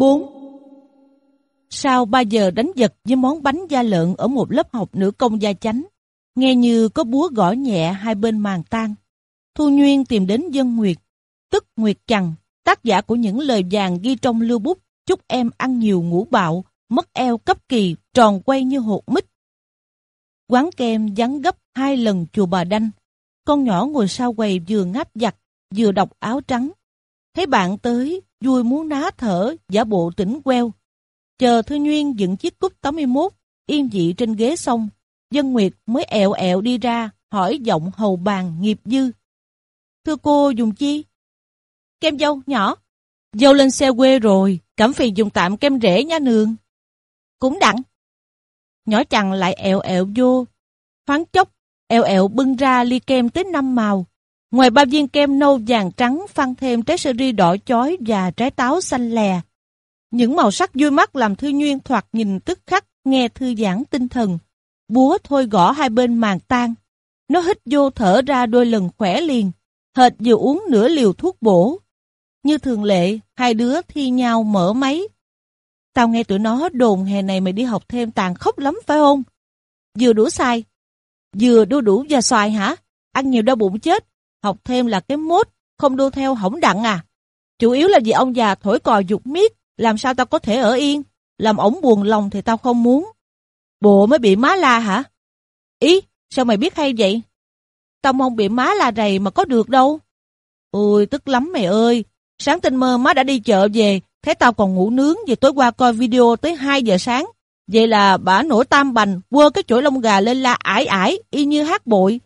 4. Sau 3 giờ đánh giật với món bánh da lợn ở một lớp học nữ công gia chánh, nghe như có búa gõ nhẹ hai bên màn tan. Thu Nguyên tìm đến Dân Nguyệt, tức Nguyệt Chằng, tác giả của những lời vàng ghi trong lưu bút chúc em ăn nhiều ngủ bạo, mất eo cấp kỳ, tròn quay như hột mít. Quán kem vắng gấp hai lần chùa bà đanh. Con nhỏ ngồi sau quầy vừa ngáp giặt, vừa đọc áo trắng. Thấy bạn tới, vui muốn ná thở, giả bộ tỉnh queo. Chờ Thư Nguyên dựng chiếc cúp 81, yên dị trên ghế xong, Dân Nguyệt mới ẹo ẹo đi ra, hỏi giọng hầu bàn nghiệp dư. Thưa cô dùng chi? Kem dâu nhỏ. Dâu lên xe quê rồi, cảm phiền dùng tạm kem rễ nha nương. Cũng đặng. Nhỏ chằn lại ẹo ẹo vô. Thoáng chốc, ẹo ẹo bưng ra ly kem tới năm màu. Ngoài ba viên kem nâu vàng trắng phan thêm trái sơ ri đỏ chói và trái táo xanh lè. Những màu sắc vui mắt làm Thư Nguyên thoạt nhìn tức khắc, nghe thư giãn tinh thần. Búa thôi gõ hai bên màn tan. Nó hít vô thở ra đôi lần khỏe liền, hệt vừa uống nửa liều thuốc bổ. Như thường lệ, hai đứa thi nhau mở máy. Tao nghe tụi nó đồn hè này mày đi học thêm tàn khốc lắm phải không? Vừa đủ sai. Vừa đu đủ và xoài hả? Ăn nhiều đau bụng chết. Học thêm là cái mốt, không đua theo hỏng đặng à. Chủ yếu là vì ông già thổi còi dục miết, làm sao tao có thể ở yên? Làm ổng buồn lòng thì tao không muốn. Bộ mới bị má la hả? Ý, sao mày biết hay vậy? Tao mong bị má la rầy mà có được đâu. Ôi, tức lắm mày ơi. Sáng tinh mơ má đã đi chợ về, thấy tao còn ngủ nướng về tối qua coi video tới 2 giờ sáng. Vậy là bà nổi tam bành, quơ cái chổi lông gà lên la ải ải, y như hát bội.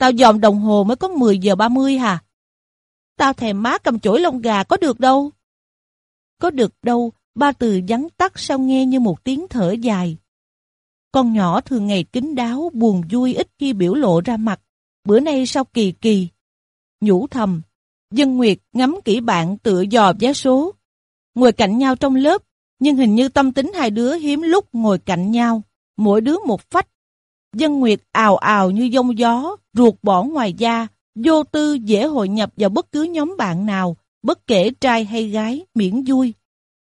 Tao dòm đồng hồ mới có 10 giờ 30 hả? Tao thèm má cầm chổi lông gà có được đâu. Có được đâu, ba từ vắng tắt sao nghe như một tiếng thở dài. Con nhỏ thường ngày kính đáo, buồn vui ít khi biểu lộ ra mặt. Bữa nay sao kỳ kỳ? Nhủ thầm, Dân Nguyệt ngắm kỹ bạn tựa dò giá số. Ngồi cạnh nhau trong lớp, nhưng hình như tâm tính hai đứa hiếm lúc ngồi cạnh nhau, mỗi đứa một phách. Dân Nguyệt ào ào như dông gió, ruột bỏ ngoài da, vô tư dễ hội nhập vào bất cứ nhóm bạn nào, bất kể trai hay gái, miễn vui.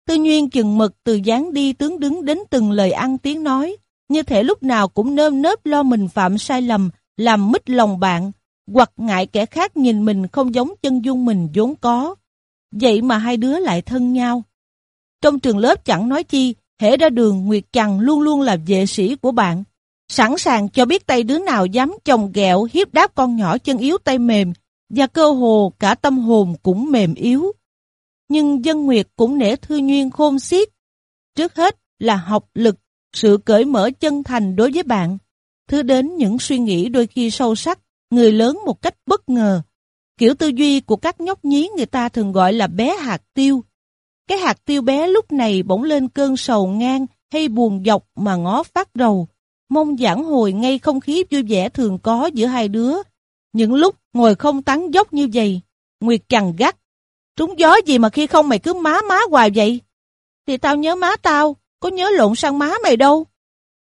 Tư Nguyên chừng mực từ dáng đi tướng đứng đến từng lời ăn tiếng nói, như thể lúc nào cũng nơm nớp lo mình phạm sai lầm, làm mít lòng bạn, hoặc ngại kẻ khác nhìn mình không giống chân dung mình vốn có. Vậy mà hai đứa lại thân nhau. Trong trường lớp chẳng nói chi, hễ ra đường Nguyệt Chằng luôn luôn là vệ sĩ của bạn. Sẵn sàng cho biết tay đứa nào dám chồng ghẹo hiếp đáp con nhỏ chân yếu tay mềm, và cơ hồ cả tâm hồn cũng mềm yếu. Nhưng dân Nguyệt cũng nể thư duyên khôn xiết. Trước hết là học lực, sự cởi mở chân thành đối với bạn. Thứ đến những suy nghĩ đôi khi sâu sắc, người lớn một cách bất ngờ. Kiểu tư duy của các nhóc nhí người ta thường gọi là bé hạt tiêu. Cái hạt tiêu bé lúc này bỗng lên cơn sầu ngang hay buồn dọc mà ngó phát đầu. Mong giảng hồi ngay không khí vui vẻ thường có giữa hai đứa. Những lúc ngồi không tán dốc như vậy, Nguyệt chằn gắt. Trúng gió gì mà khi không mày cứ má má hoài vậy? Thì tao nhớ má tao, có nhớ lộn sang má mày đâu.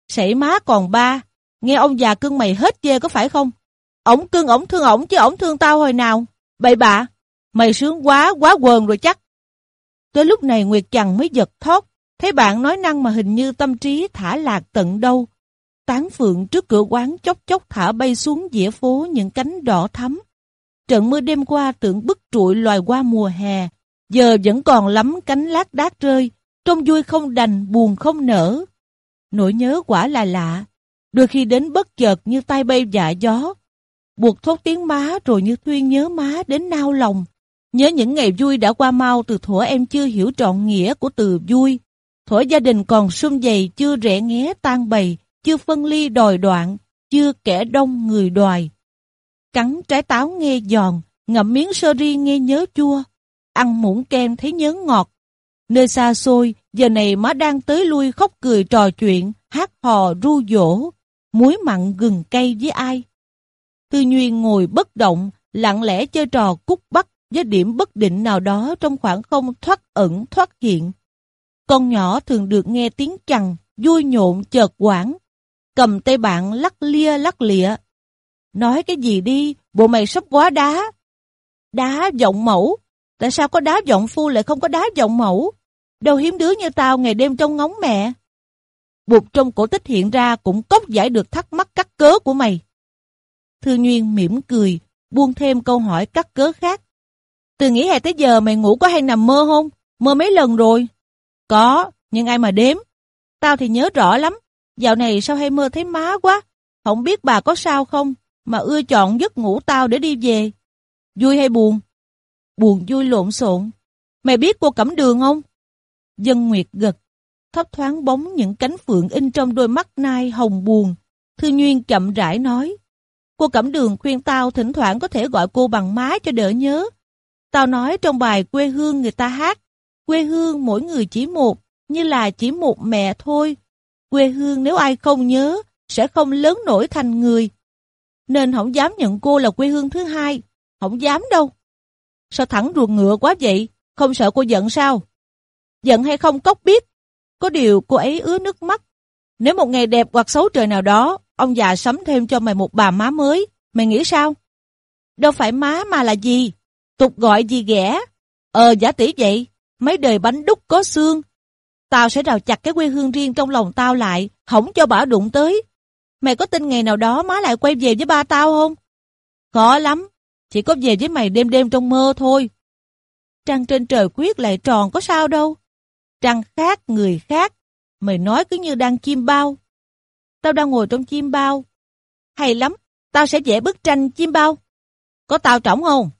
Sảy má còn ba, nghe ông già cưng mày hết dê có phải không? Ổng cưng ổng thương ổng chứ ổng thương tao hồi nào. Bậy bạ, mày sướng quá, quá quờn rồi chắc. Tới lúc này Nguyệt chằn mới giật thoát, thấy bạn nói năng mà hình như tâm trí thả lạc tận đâu. Tán phượng trước cửa quán chốc chốc thả bay xuống dĩa phố những cánh đỏ thắm. Trận mưa đêm qua tưởng bức trụi loài qua mùa hè, giờ vẫn còn lắm cánh lát đát rơi, trông vui không đành, buồn không nở. Nỗi nhớ quả là lạ, đôi khi đến bất chợt như tay bay dạ gió, buộc thốt tiếng má rồi như Thuyên nhớ má đến nao lòng. Nhớ những ngày vui đã qua mau từ thuở em chưa hiểu trọn nghĩa của từ vui. Thuở gia đình còn sum dày chưa rẽ nghé tan bầy, chưa phân ly đòi đoạn, chưa kẻ đông người đoài. Cắn trái táo nghe giòn, ngậm miếng sơ ri nghe nhớ chua, ăn muỗng kem thấy nhớ ngọt. Nơi xa xôi, giờ này má đang tới lui khóc cười trò chuyện, hát hò ru dỗ, muối mặn gừng cay với ai. Tư Nguyên ngồi bất động, lặng lẽ chơi trò cút bắt với điểm bất định nào đó trong khoảng không thoát ẩn thoát hiện. Con nhỏ thường được nghe tiếng chằn, vui nhộn chợt quảng, cầm tay bạn lắc lia lắc lịa. Nói cái gì đi, bộ mày sắp quá đá. Đá giọng mẫu, tại sao có đá giọng phu lại không có đá giọng mẫu? Đâu hiếm đứa như tao ngày đêm trong ngóng mẹ. Bụt trong cổ tích hiện ra cũng cốc giải được thắc mắc cắt cớ của mày. Thư Nguyên mỉm cười, buông thêm câu hỏi cắt cớ khác. Từ nghỉ hè tới giờ mày ngủ có hay nằm mơ không? Mơ mấy lần rồi? Có, nhưng ai mà đếm. Tao thì nhớ rõ lắm. Dạo này sao hay mơ thấy má quá? Không biết bà có sao không? Mà ưa chọn giấc ngủ tao để đi về. Vui hay buồn? Buồn vui lộn xộn. Mày biết cô Cẩm Đường không? Dân Nguyệt gật. Thấp thoáng bóng những cánh phượng in trong đôi mắt nai hồng buồn. Thư Nguyên chậm rãi nói. Cô Cẩm Đường khuyên tao thỉnh thoảng có thể gọi cô bằng má cho đỡ nhớ. Tao nói trong bài quê hương người ta hát, quê hương mỗi người chỉ một, như là chỉ một mẹ thôi. Quê hương nếu ai không nhớ, sẽ không lớn nổi thành người. Nên không dám nhận cô là quê hương thứ hai, không dám đâu. Sao thẳng ruột ngựa quá vậy, không sợ cô giận sao? Giận hay không cốc biết, có điều cô ấy ứa nước mắt. Nếu một ngày đẹp hoặc xấu trời nào đó, ông già sắm thêm cho mày một bà má mới, mày nghĩ sao? Đâu phải má mà là gì? Tục gọi gì ghẻ? Ờ giả tỷ vậy, mấy đời bánh đúc có xương. Tao sẽ rào chặt cái quê hương riêng trong lòng tao lại, không cho bà đụng tới. Mày có tin ngày nào đó má lại quay về với ba tao không? Khó lắm, chỉ có về với mày đêm đêm trong mơ thôi. Trăng trên trời quyết lại tròn có sao đâu. Trăng khác, người khác. Mày nói cứ như đang chim bao. Tao đang ngồi trong chim bao. Hay lắm, tao sẽ vẽ bức tranh chim bao. Có tao trỏng không?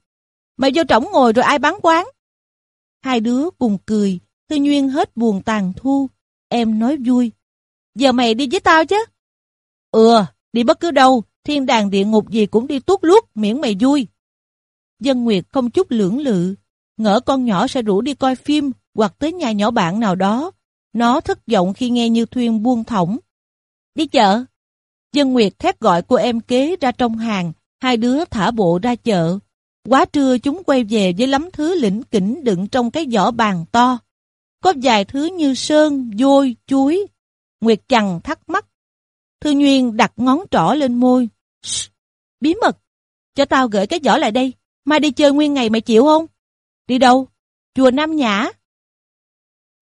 Mày vô trỏng ngồi rồi ai bán quán? Hai đứa cùng cười, Thư Nguyên hết buồn tàn thu. Em nói vui. Giờ mày đi với tao chứ? Ừ, đi bất cứ đâu, thiên đàng địa ngục gì cũng đi tuốt luốt, miễn mày vui. Dân Nguyệt không chút lưỡng lự, ngỡ con nhỏ sẽ rủ đi coi phim hoặc tới nhà nhỏ bạn nào đó. Nó thất vọng khi nghe Như Thuyên buông thõng. Đi chợ. Dân Nguyệt thét gọi cô em kế ra trong hàng, hai đứa thả bộ ra chợ. Quá trưa chúng quay về với lắm thứ lĩnh kỉnh đựng trong cái giỏ bàn to. Có vài thứ như sơn, vôi, chuối. Nguyệt Trần thắc mắc. Thư Nguyên đặt ngón trỏ lên môi. Shh, bí mật. Cho tao gửi cái giỏ lại đây. Mai đi chơi nguyên ngày mày chịu không? Đi đâu? Chùa Nam Nhã.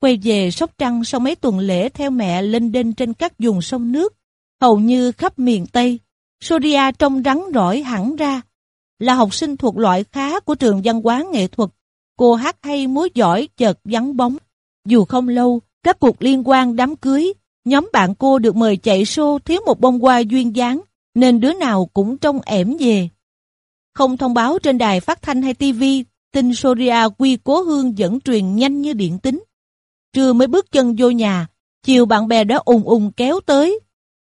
Quay về Sóc Trăng sau mấy tuần lễ theo mẹ lên đên trên các vùng sông nước, hầu như khắp miền Tây. Soria trông rắn rỏi hẳn ra. Là học sinh thuộc loại khá của trường văn hóa nghệ thuật. Cô hát hay múa giỏi chợt vắng bóng. Dù không lâu, các cuộc liên quan đám cưới, nhóm bạn cô được mời chạy show thiếu một bông hoa duyên dáng, nên đứa nào cũng trông ẻm về. Không thông báo trên đài phát thanh hay tivi, tin Soria quy cố hương dẫn truyền nhanh như điện tính. Trưa mới bước chân vô nhà, chiều bạn bè đã ùng ùng kéo tới.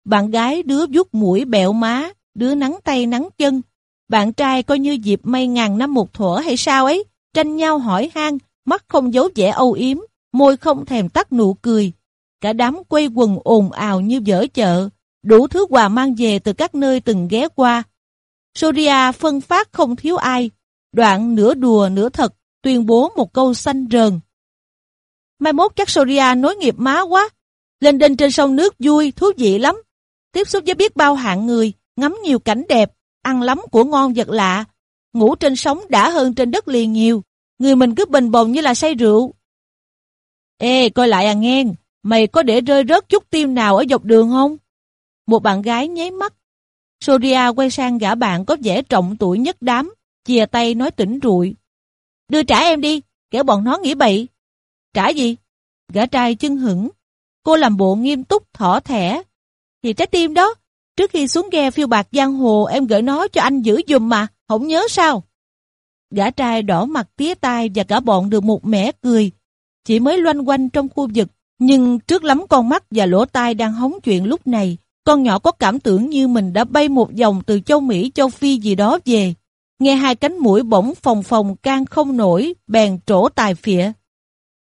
Bạn gái đứa vuốt mũi bẹo má, đứa nắng tay nắng chân. Bạn trai coi như dịp may ngàn năm một thuở hay sao ấy, tranh nhau hỏi han, mắt không giấu vẻ âu yếm, môi không thèm tắt nụ cười. Cả đám quay quần ồn ào như dở chợ, đủ thứ quà mang về từ các nơi từng ghé qua. Soria phân phát không thiếu ai, đoạn nửa đùa nửa thật, tuyên bố một câu xanh rờn. Mai mốt chắc Soria nối nghiệp má quá, lên đên trên sông nước vui, thú vị lắm. Tiếp xúc với biết bao hạng người, ngắm nhiều cảnh đẹp, ăn lắm của ngon vật lạ, ngủ trên sóng đã hơn trên đất liền nhiều, người mình cứ bình bồng như là say rượu. Ê, coi lại à nghe, mày có để rơi rớt chút tim nào ở dọc đường không? Một bạn gái nháy mắt. Soria quay sang gã bạn có vẻ trọng tuổi nhất đám, chia tay nói tỉnh rụi. Đưa trả em đi, kẻo bọn nó nghĩ bậy. Trả gì? Gã trai chân hững. Cô làm bộ nghiêm túc thỏ thẻ. Thì trái tim đó, trước khi xuống ghe phiêu bạc giang hồ em gửi nó cho anh giữ dùm mà, không nhớ sao? Gã trai đỏ mặt tía tai và cả bọn được một mẻ cười. Chỉ mới loanh quanh trong khu vực, nhưng trước lắm con mắt và lỗ tai đang hóng chuyện lúc này, con nhỏ có cảm tưởng như mình đã bay một vòng từ châu Mỹ, châu Phi gì đó về. Nghe hai cánh mũi bỗng phòng phòng can không nổi, bèn trổ tài phịa.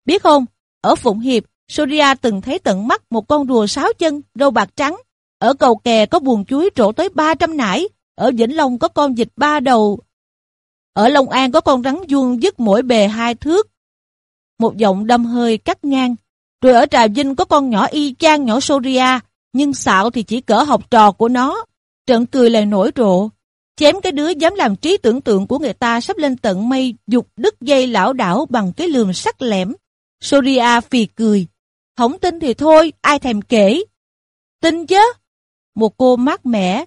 Biết không, ở Phụng Hiệp, Soria từng thấy tận mắt một con rùa sáu chân, râu bạc trắng. Ở cầu kè có buồn chuối trổ tới 300 nải. Ở Vĩnh Long có con vịt ba đầu. Ở Long An có con rắn vuông dứt mỗi bề hai thước. Một giọng đâm hơi cắt ngang. Rồi ở Trà Vinh có con nhỏ y chang nhỏ Soria, nhưng xạo thì chỉ cỡ học trò của nó. Trận cười lại nổi rộ. Chém cái đứa dám làm trí tưởng tượng của người ta sắp lên tận mây, dục đứt dây lão đảo bằng cái lườm sắc lẻm. Soria phì cười. Không tin thì thôi, ai thèm kể. Tin chứ? Một cô mát mẻ.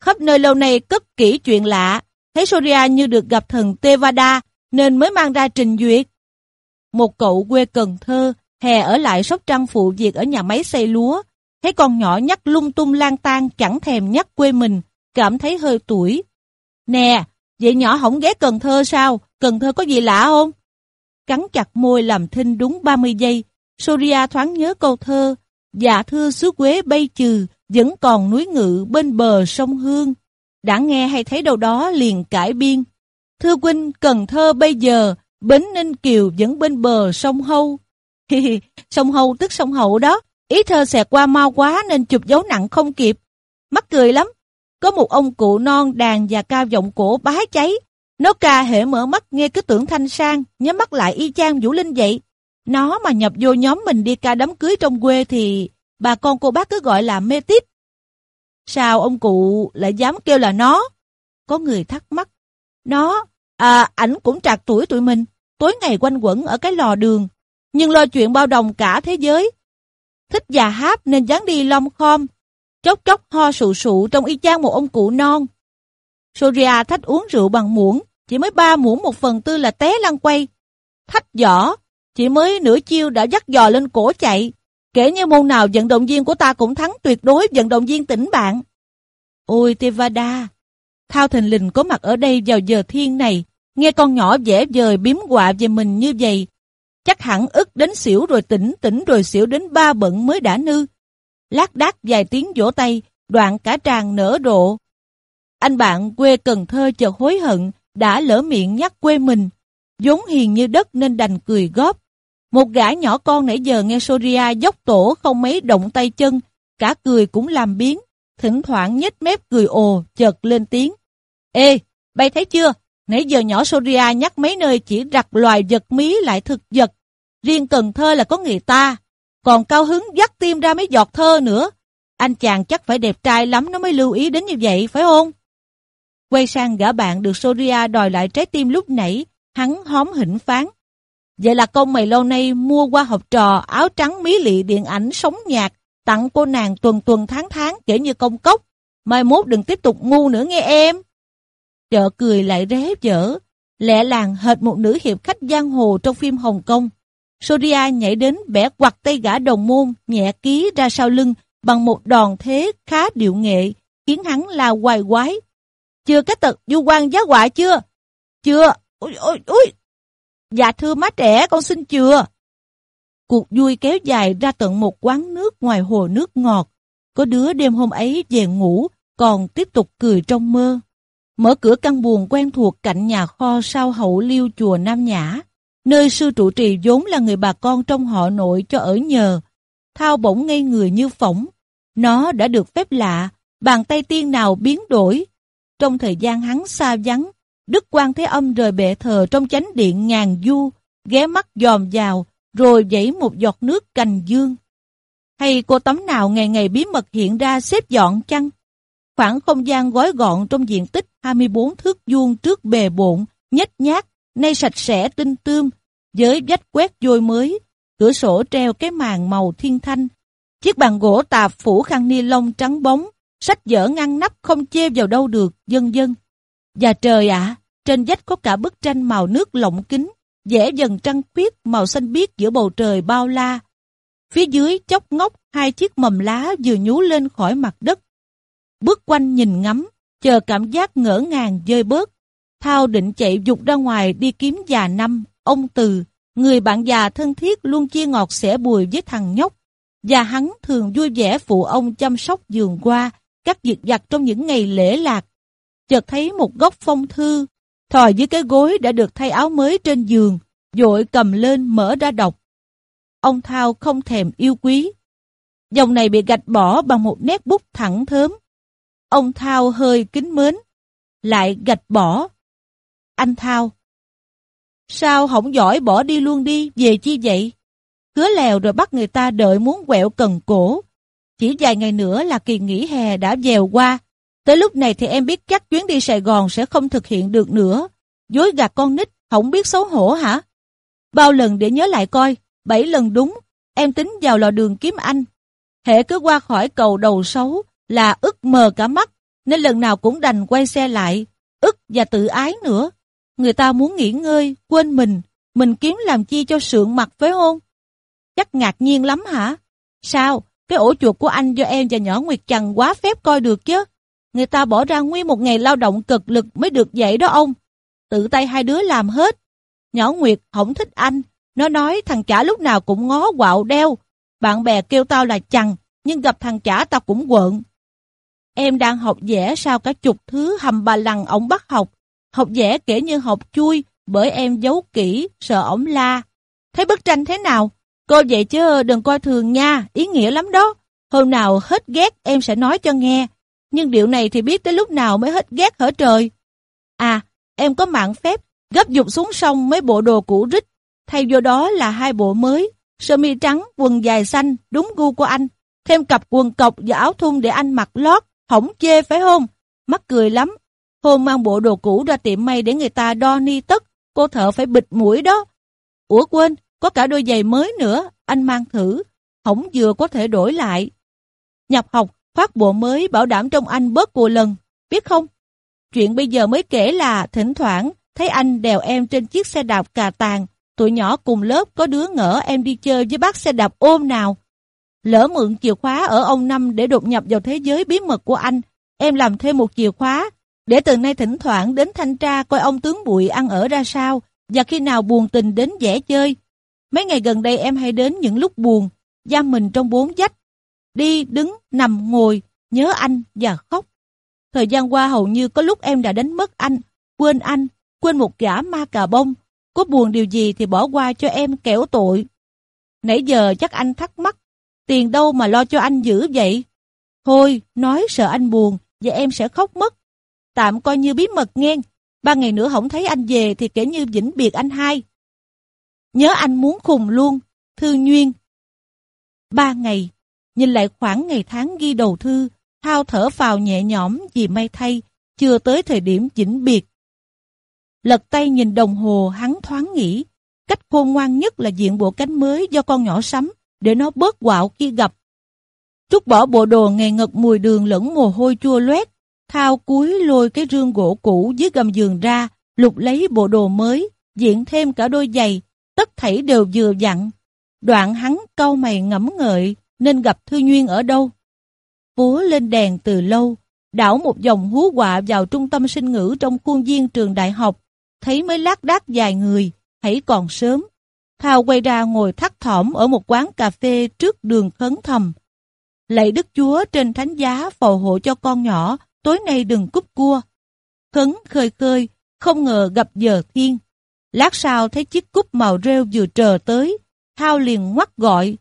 Khắp nơi lâu nay cất kỹ chuyện lạ. Thấy Soria như được gặp thần Tevada nên mới mang ra trình duyệt. Một cậu quê Cần Thơ hè ở lại Sóc Trăng phụ việc ở nhà máy xây lúa. Thấy con nhỏ nhắc lung tung lang tan chẳng thèm nhắc quê mình, cảm thấy hơi tuổi. Nè, vậy nhỏ không ghé Cần Thơ sao? Cần Thơ có gì lạ không? Cắn chặt môi làm thinh đúng 30 giây, Soria thoáng nhớ câu thơ, dạ thưa xứ Quế bay trừ, vẫn còn núi ngự bên bờ sông Hương. Đã nghe hay thấy đâu đó liền cải biên. Thưa huynh, Cần Thơ bây giờ, Bến Ninh Kiều vẫn bên bờ sông Hâu. sông Hâu tức sông Hậu đó, ý thơ xẹt qua mau quá nên chụp dấu nặng không kịp. Mắc cười lắm. Có một ông cụ non đàn và cao giọng cổ bá cháy. Nó ca hệ mở mắt nghe cứ tưởng thanh sang, nhắm mắt lại y chang Vũ Linh vậy. Nó mà nhập vô nhóm mình đi ca đám cưới trong quê thì bà con cô bác cứ gọi là mê tít. Sao ông cụ lại dám kêu là nó? Có người thắc mắc. Nó, à, ảnh cũng trạc tuổi tụi mình, tối ngày quanh quẩn ở cái lò đường, nhưng lo chuyện bao đồng cả thế giới. Thích già háp nên dán đi lom khom, chốc chốc ho sụ sụ trong y chang một ông cụ non. Soria thách uống rượu bằng muỗng, chỉ mới ba muỗng một phần tư là té lăn quay. Thách giỏ, chỉ mới nửa chiêu đã dắt dò lên cổ chạy. Kể như môn nào vận động viên của ta cũng thắng tuyệt đối vận động viên tỉnh bạn. Ôi Tevada, Thao Thình Lình có mặt ở đây vào giờ thiên này, nghe con nhỏ vẽ vời biếm quạ về mình như vậy. Chắc hẳn ức đến xỉu rồi tỉnh, tỉnh rồi xỉu đến ba bận mới đã nư. Lát đác vài tiếng vỗ tay, đoạn cả tràng nở rộ. Anh bạn quê Cần Thơ chợt hối hận, đã lỡ miệng nhắc quê mình. vốn hiền như đất nên đành cười góp. Một gã nhỏ con nãy giờ nghe Soria dốc tổ không mấy động tay chân, cả cười cũng làm biến, thỉnh thoảng nhếch mép cười ồ, chợt lên tiếng. Ê, bay thấy chưa? Nãy giờ nhỏ Soria nhắc mấy nơi chỉ rặt loài vật mí lại thực vật. Riêng Cần Thơ là có người ta. Còn cao hứng dắt tim ra mấy giọt thơ nữa. Anh chàng chắc phải đẹp trai lắm nó mới lưu ý đến như vậy, phải không? Quay sang gã bạn được Soria đòi lại trái tim lúc nãy, hắn hóm hỉnh phán. Vậy là công mày lâu nay mua qua học trò áo trắng mí lị điện ảnh sống nhạc, tặng cô nàng tuần tuần tháng tháng kể như công cốc. Mai mốt đừng tiếp tục ngu nữa nghe em. Chợ cười lại ré dở, lẹ làng hệt một nữ hiệp khách giang hồ trong phim Hồng Kông. Soria nhảy đến bẻ quặt tay gã đồng môn, nhẹ ký ra sau lưng bằng một đòn thế khá điệu nghệ, khiến hắn la hoài quái. Chưa cái tật du quan giá họa chưa? Chưa, ôi ôi ôi. Dạ thưa má trẻ, con xin chưa. Cuộc vui kéo dài ra tận một quán nước ngoài hồ nước ngọt. Có đứa đêm hôm ấy về ngủ, còn tiếp tục cười trong mơ. Mở cửa căn buồng quen thuộc cạnh nhà kho sau hậu liêu chùa Nam Nhã, nơi sư trụ trì vốn là người bà con trong họ nội cho ở nhờ. Thao bỗng ngây người như phỏng. Nó đã được phép lạ, bàn tay tiên nào biến đổi. Trong thời gian hắn xa vắng, Đức quan Thế Âm rời bệ thờ trong chánh điện ngàn du, ghé mắt dòm vào, rồi dãy một giọt nước cành dương. Hay cô tấm nào ngày ngày bí mật hiện ra xếp dọn chăng? Khoảng không gian gói gọn trong diện tích 24 thước vuông trước bề bộn, nhếch nhác, nay sạch sẽ tinh tươm, với vách quét vôi mới, cửa sổ treo cái màn màu thiên thanh, chiếc bàn gỗ tạp phủ khăn ni lông trắng bóng, sách vở ngăn nắp không chê vào đâu được, dân dân. Và trời ạ, trên vách có cả bức tranh màu nước lộng kính, vẽ dần trăng khuyết màu xanh biếc giữa bầu trời bao la. Phía dưới chốc ngóc hai chiếc mầm lá vừa nhú lên khỏi mặt đất. Bước quanh nhìn ngắm, chờ cảm giác ngỡ ngàng rơi bớt. Thao định chạy dục ra ngoài đi kiếm già năm, ông Từ, người bạn già thân thiết luôn chia ngọt sẻ bùi với thằng nhóc. Và hắn thường vui vẻ phụ ông chăm sóc giường qua, các việc giặt trong những ngày lễ lạc. Chợt thấy một góc phong thư, thòi dưới cái gối đã được thay áo mới trên giường, dội cầm lên mở ra đọc. Ông Thao không thèm yêu quý. Dòng này bị gạch bỏ bằng một nét bút thẳng thớm. Ông Thao hơi kính mến, lại gạch bỏ. Anh Thao, sao không giỏi bỏ đi luôn đi, về chi vậy? Cứa lèo rồi bắt người ta đợi muốn quẹo cần cổ. Chỉ vài ngày nữa là kỳ nghỉ hè đã dèo qua. Tới lúc này thì em biết chắc chuyến đi Sài Gòn sẽ không thực hiện được nữa. Dối gạt con nít, không biết xấu hổ hả? Bao lần để nhớ lại coi, bảy lần đúng, em tính vào lò đường kiếm anh. Hệ cứ qua khỏi cầu đầu xấu là ức mờ cả mắt, nên lần nào cũng đành quay xe lại, ức và tự ái nữa. Người ta muốn nghỉ ngơi, quên mình, mình kiếm làm chi cho sượng mặt với hôn. Chắc ngạc nhiên lắm hả? Sao? Cái ổ chuột của anh do em và nhỏ Nguyệt Trần quá phép coi được chứ. Người ta bỏ ra nguyên một ngày lao động cực lực mới được vậy đó ông. Tự tay hai đứa làm hết. Nhỏ Nguyệt không thích anh. Nó nói thằng chả lúc nào cũng ngó quạo đeo. Bạn bè kêu tao là chằn, nhưng gặp thằng chả tao cũng quợn. Em đang học vẽ sao cả chục thứ hầm bà lằng ổng bắt học. Học vẽ kể như học chui, bởi em giấu kỹ, sợ ổng la. Thấy bức tranh thế nào? Cô vậy chứ đừng coi thường nha, ý nghĩa lắm đó. Hôm nào hết ghét em sẽ nói cho nghe. Nhưng điệu này thì biết tới lúc nào mới hết ghét hở trời. À, em có mạng phép, gấp dục xuống sông mấy bộ đồ cũ rích. Thay vô đó là hai bộ mới, sơ mi trắng, quần dài xanh, đúng gu của anh. Thêm cặp quần cọc và áo thun để anh mặc lót, hỏng chê phải không? Mắc cười lắm. Hôm mang bộ đồ cũ ra tiệm may để người ta đo ni tất, cô thợ phải bịt mũi đó. Ủa quên, có cả đôi giày mới nữa, anh mang thử, hỏng vừa có thể đổi lại. Nhập học, phát bộ mới bảo đảm trong anh bớt cùa lần, biết không? Chuyện bây giờ mới kể là thỉnh thoảng thấy anh đèo em trên chiếc xe đạp cà tàng, tụi nhỏ cùng lớp có đứa ngỡ em đi chơi với bác xe đạp ôm nào. Lỡ mượn chìa khóa ở ông Năm để đột nhập vào thế giới bí mật của anh, em làm thêm một chìa khóa, để từ nay thỉnh thoảng đến thanh tra coi ông tướng bụi ăn ở ra sao, và khi nào buồn tình đến vẽ chơi. Mấy ngày gần đây em hay đến những lúc buồn, giam mình trong bốn dách, đi, đứng, nằm, ngồi, nhớ anh và khóc. Thời gian qua hầu như có lúc em đã đánh mất anh, quên anh, quên một gã ma cà bông. Có buồn điều gì thì bỏ qua cho em kẻo tội. Nãy giờ chắc anh thắc mắc, tiền đâu mà lo cho anh giữ vậy? Thôi, nói sợ anh buồn, và em sẽ khóc mất. Tạm coi như bí mật nghe, ba ngày nữa không thấy anh về thì kể như vĩnh biệt anh hai. Nhớ anh muốn khùng luôn, thư Nguyên. Ba ngày, nhìn lại khoảng ngày tháng ghi đầu thư, Thao thở vào nhẹ nhõm vì may thay, chưa tới thời điểm vĩnh biệt. Lật tay nhìn đồng hồ hắn thoáng nghĩ, cách khôn ngoan nhất là diện bộ cánh mới do con nhỏ sắm, để nó bớt quạo khi gặp. Trúc bỏ bộ đồ ngày ngật mùi đường lẫn mồ hôi chua loét, Thao cúi lôi cái rương gỗ cũ dưới gầm giường ra, lục lấy bộ đồ mới, diện thêm cả đôi giày, tất thảy đều vừa dặn. Đoạn hắn câu mày ngẫm ngợi, nên gặp Thư Nguyên ở đâu. Phố lên đèn từ lâu, đảo một dòng hú quạ vào trung tâm sinh ngữ trong khuôn viên trường đại học, thấy mới lác đác dài người, hãy còn sớm. Thao quay ra ngồi thắt thỏm ở một quán cà phê trước đường khấn thầm. Lạy Đức Chúa trên thánh giá phò hộ cho con nhỏ, tối nay đừng cúp cua. Khấn khơi khơi, không ngờ gặp giờ thiên. Lát sau thấy chiếc cúp màu rêu vừa trờ tới, Thao liền ngoắt gọi.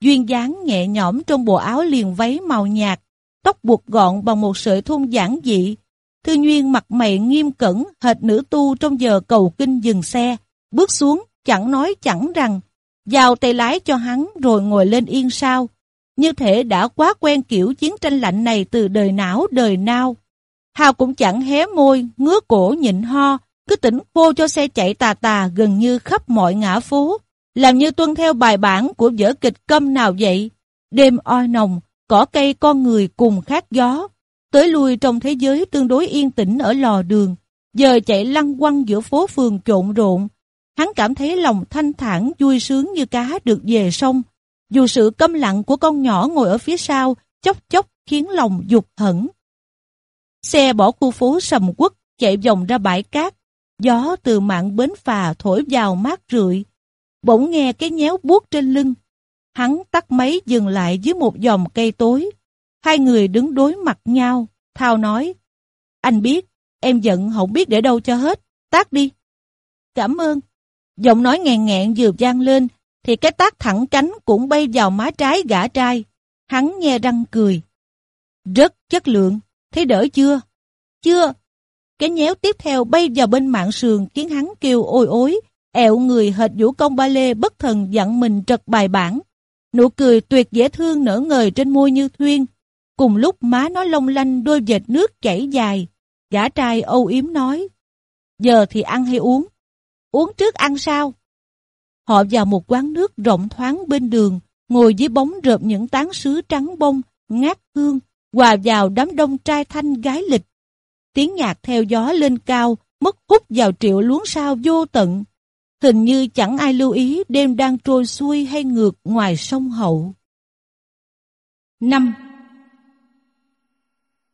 Duyên dáng nhẹ nhõm trong bộ áo liền váy màu nhạt, tóc buộc gọn bằng một sợi thun giản dị. Thư Nguyên mặt mày nghiêm cẩn, hệt nữ tu trong giờ cầu kinh dừng xe, bước xuống, chẳng nói chẳng rằng, giao tay lái cho hắn rồi ngồi lên yên sau. Như thể đã quá quen kiểu chiến tranh lạnh này từ đời não đời nao. Hào cũng chẳng hé môi, ngứa cổ nhịn ho, cứ tỉnh khô cho xe chạy tà tà gần như khắp mọi ngã phố, làm như tuân theo bài bản của vở kịch câm nào vậy. Đêm oi nồng, cỏ cây con người cùng khát gió, tới lui trong thế giới tương đối yên tĩnh ở lò đường, giờ chạy lăn quăng giữa phố phường trộn rộn. Hắn cảm thấy lòng thanh thản vui sướng như cá được về sông, dù sự câm lặng của con nhỏ ngồi ở phía sau chốc chốc khiến lòng dục hẳn. Xe bỏ khu phố sầm quất chạy vòng ra bãi cát, Gió từ mạng bến phà thổi vào mát rượi. Bỗng nghe cái nhéo buốt trên lưng. Hắn tắt máy dừng lại dưới một dòng cây tối. Hai người đứng đối mặt nhau. Thao nói, anh biết, em giận không biết để đâu cho hết. tắt đi. Cảm ơn. Giọng nói ngàn ngẹn vừa vang lên, thì cái tác thẳng cánh cũng bay vào má trái gã trai. Hắn nghe răng cười. Rất chất lượng, thấy đỡ chưa? Chưa, cái nhéo tiếp theo bay vào bên mạng sườn khiến hắn kêu ôi ối, ẹo người hệt vũ công ba lê bất thần dặn mình trật bài bản. Nụ cười tuyệt dễ thương nở ngời trên môi như thuyên. Cùng lúc má nó long lanh đôi vệt nước chảy dài. Gã trai âu yếm nói. Giờ thì ăn hay uống? Uống trước ăn sau. Họ vào một quán nước rộng thoáng bên đường, ngồi dưới bóng rợp những tán sứ trắng bông, ngát hương, hòa vào đám đông trai thanh gái lịch. Tiếng nhạc theo gió lên cao, mất hút vào triệu luống sao vô tận. Hình như chẳng ai lưu ý đêm đang trôi xuôi hay ngược ngoài sông Hậu. 5.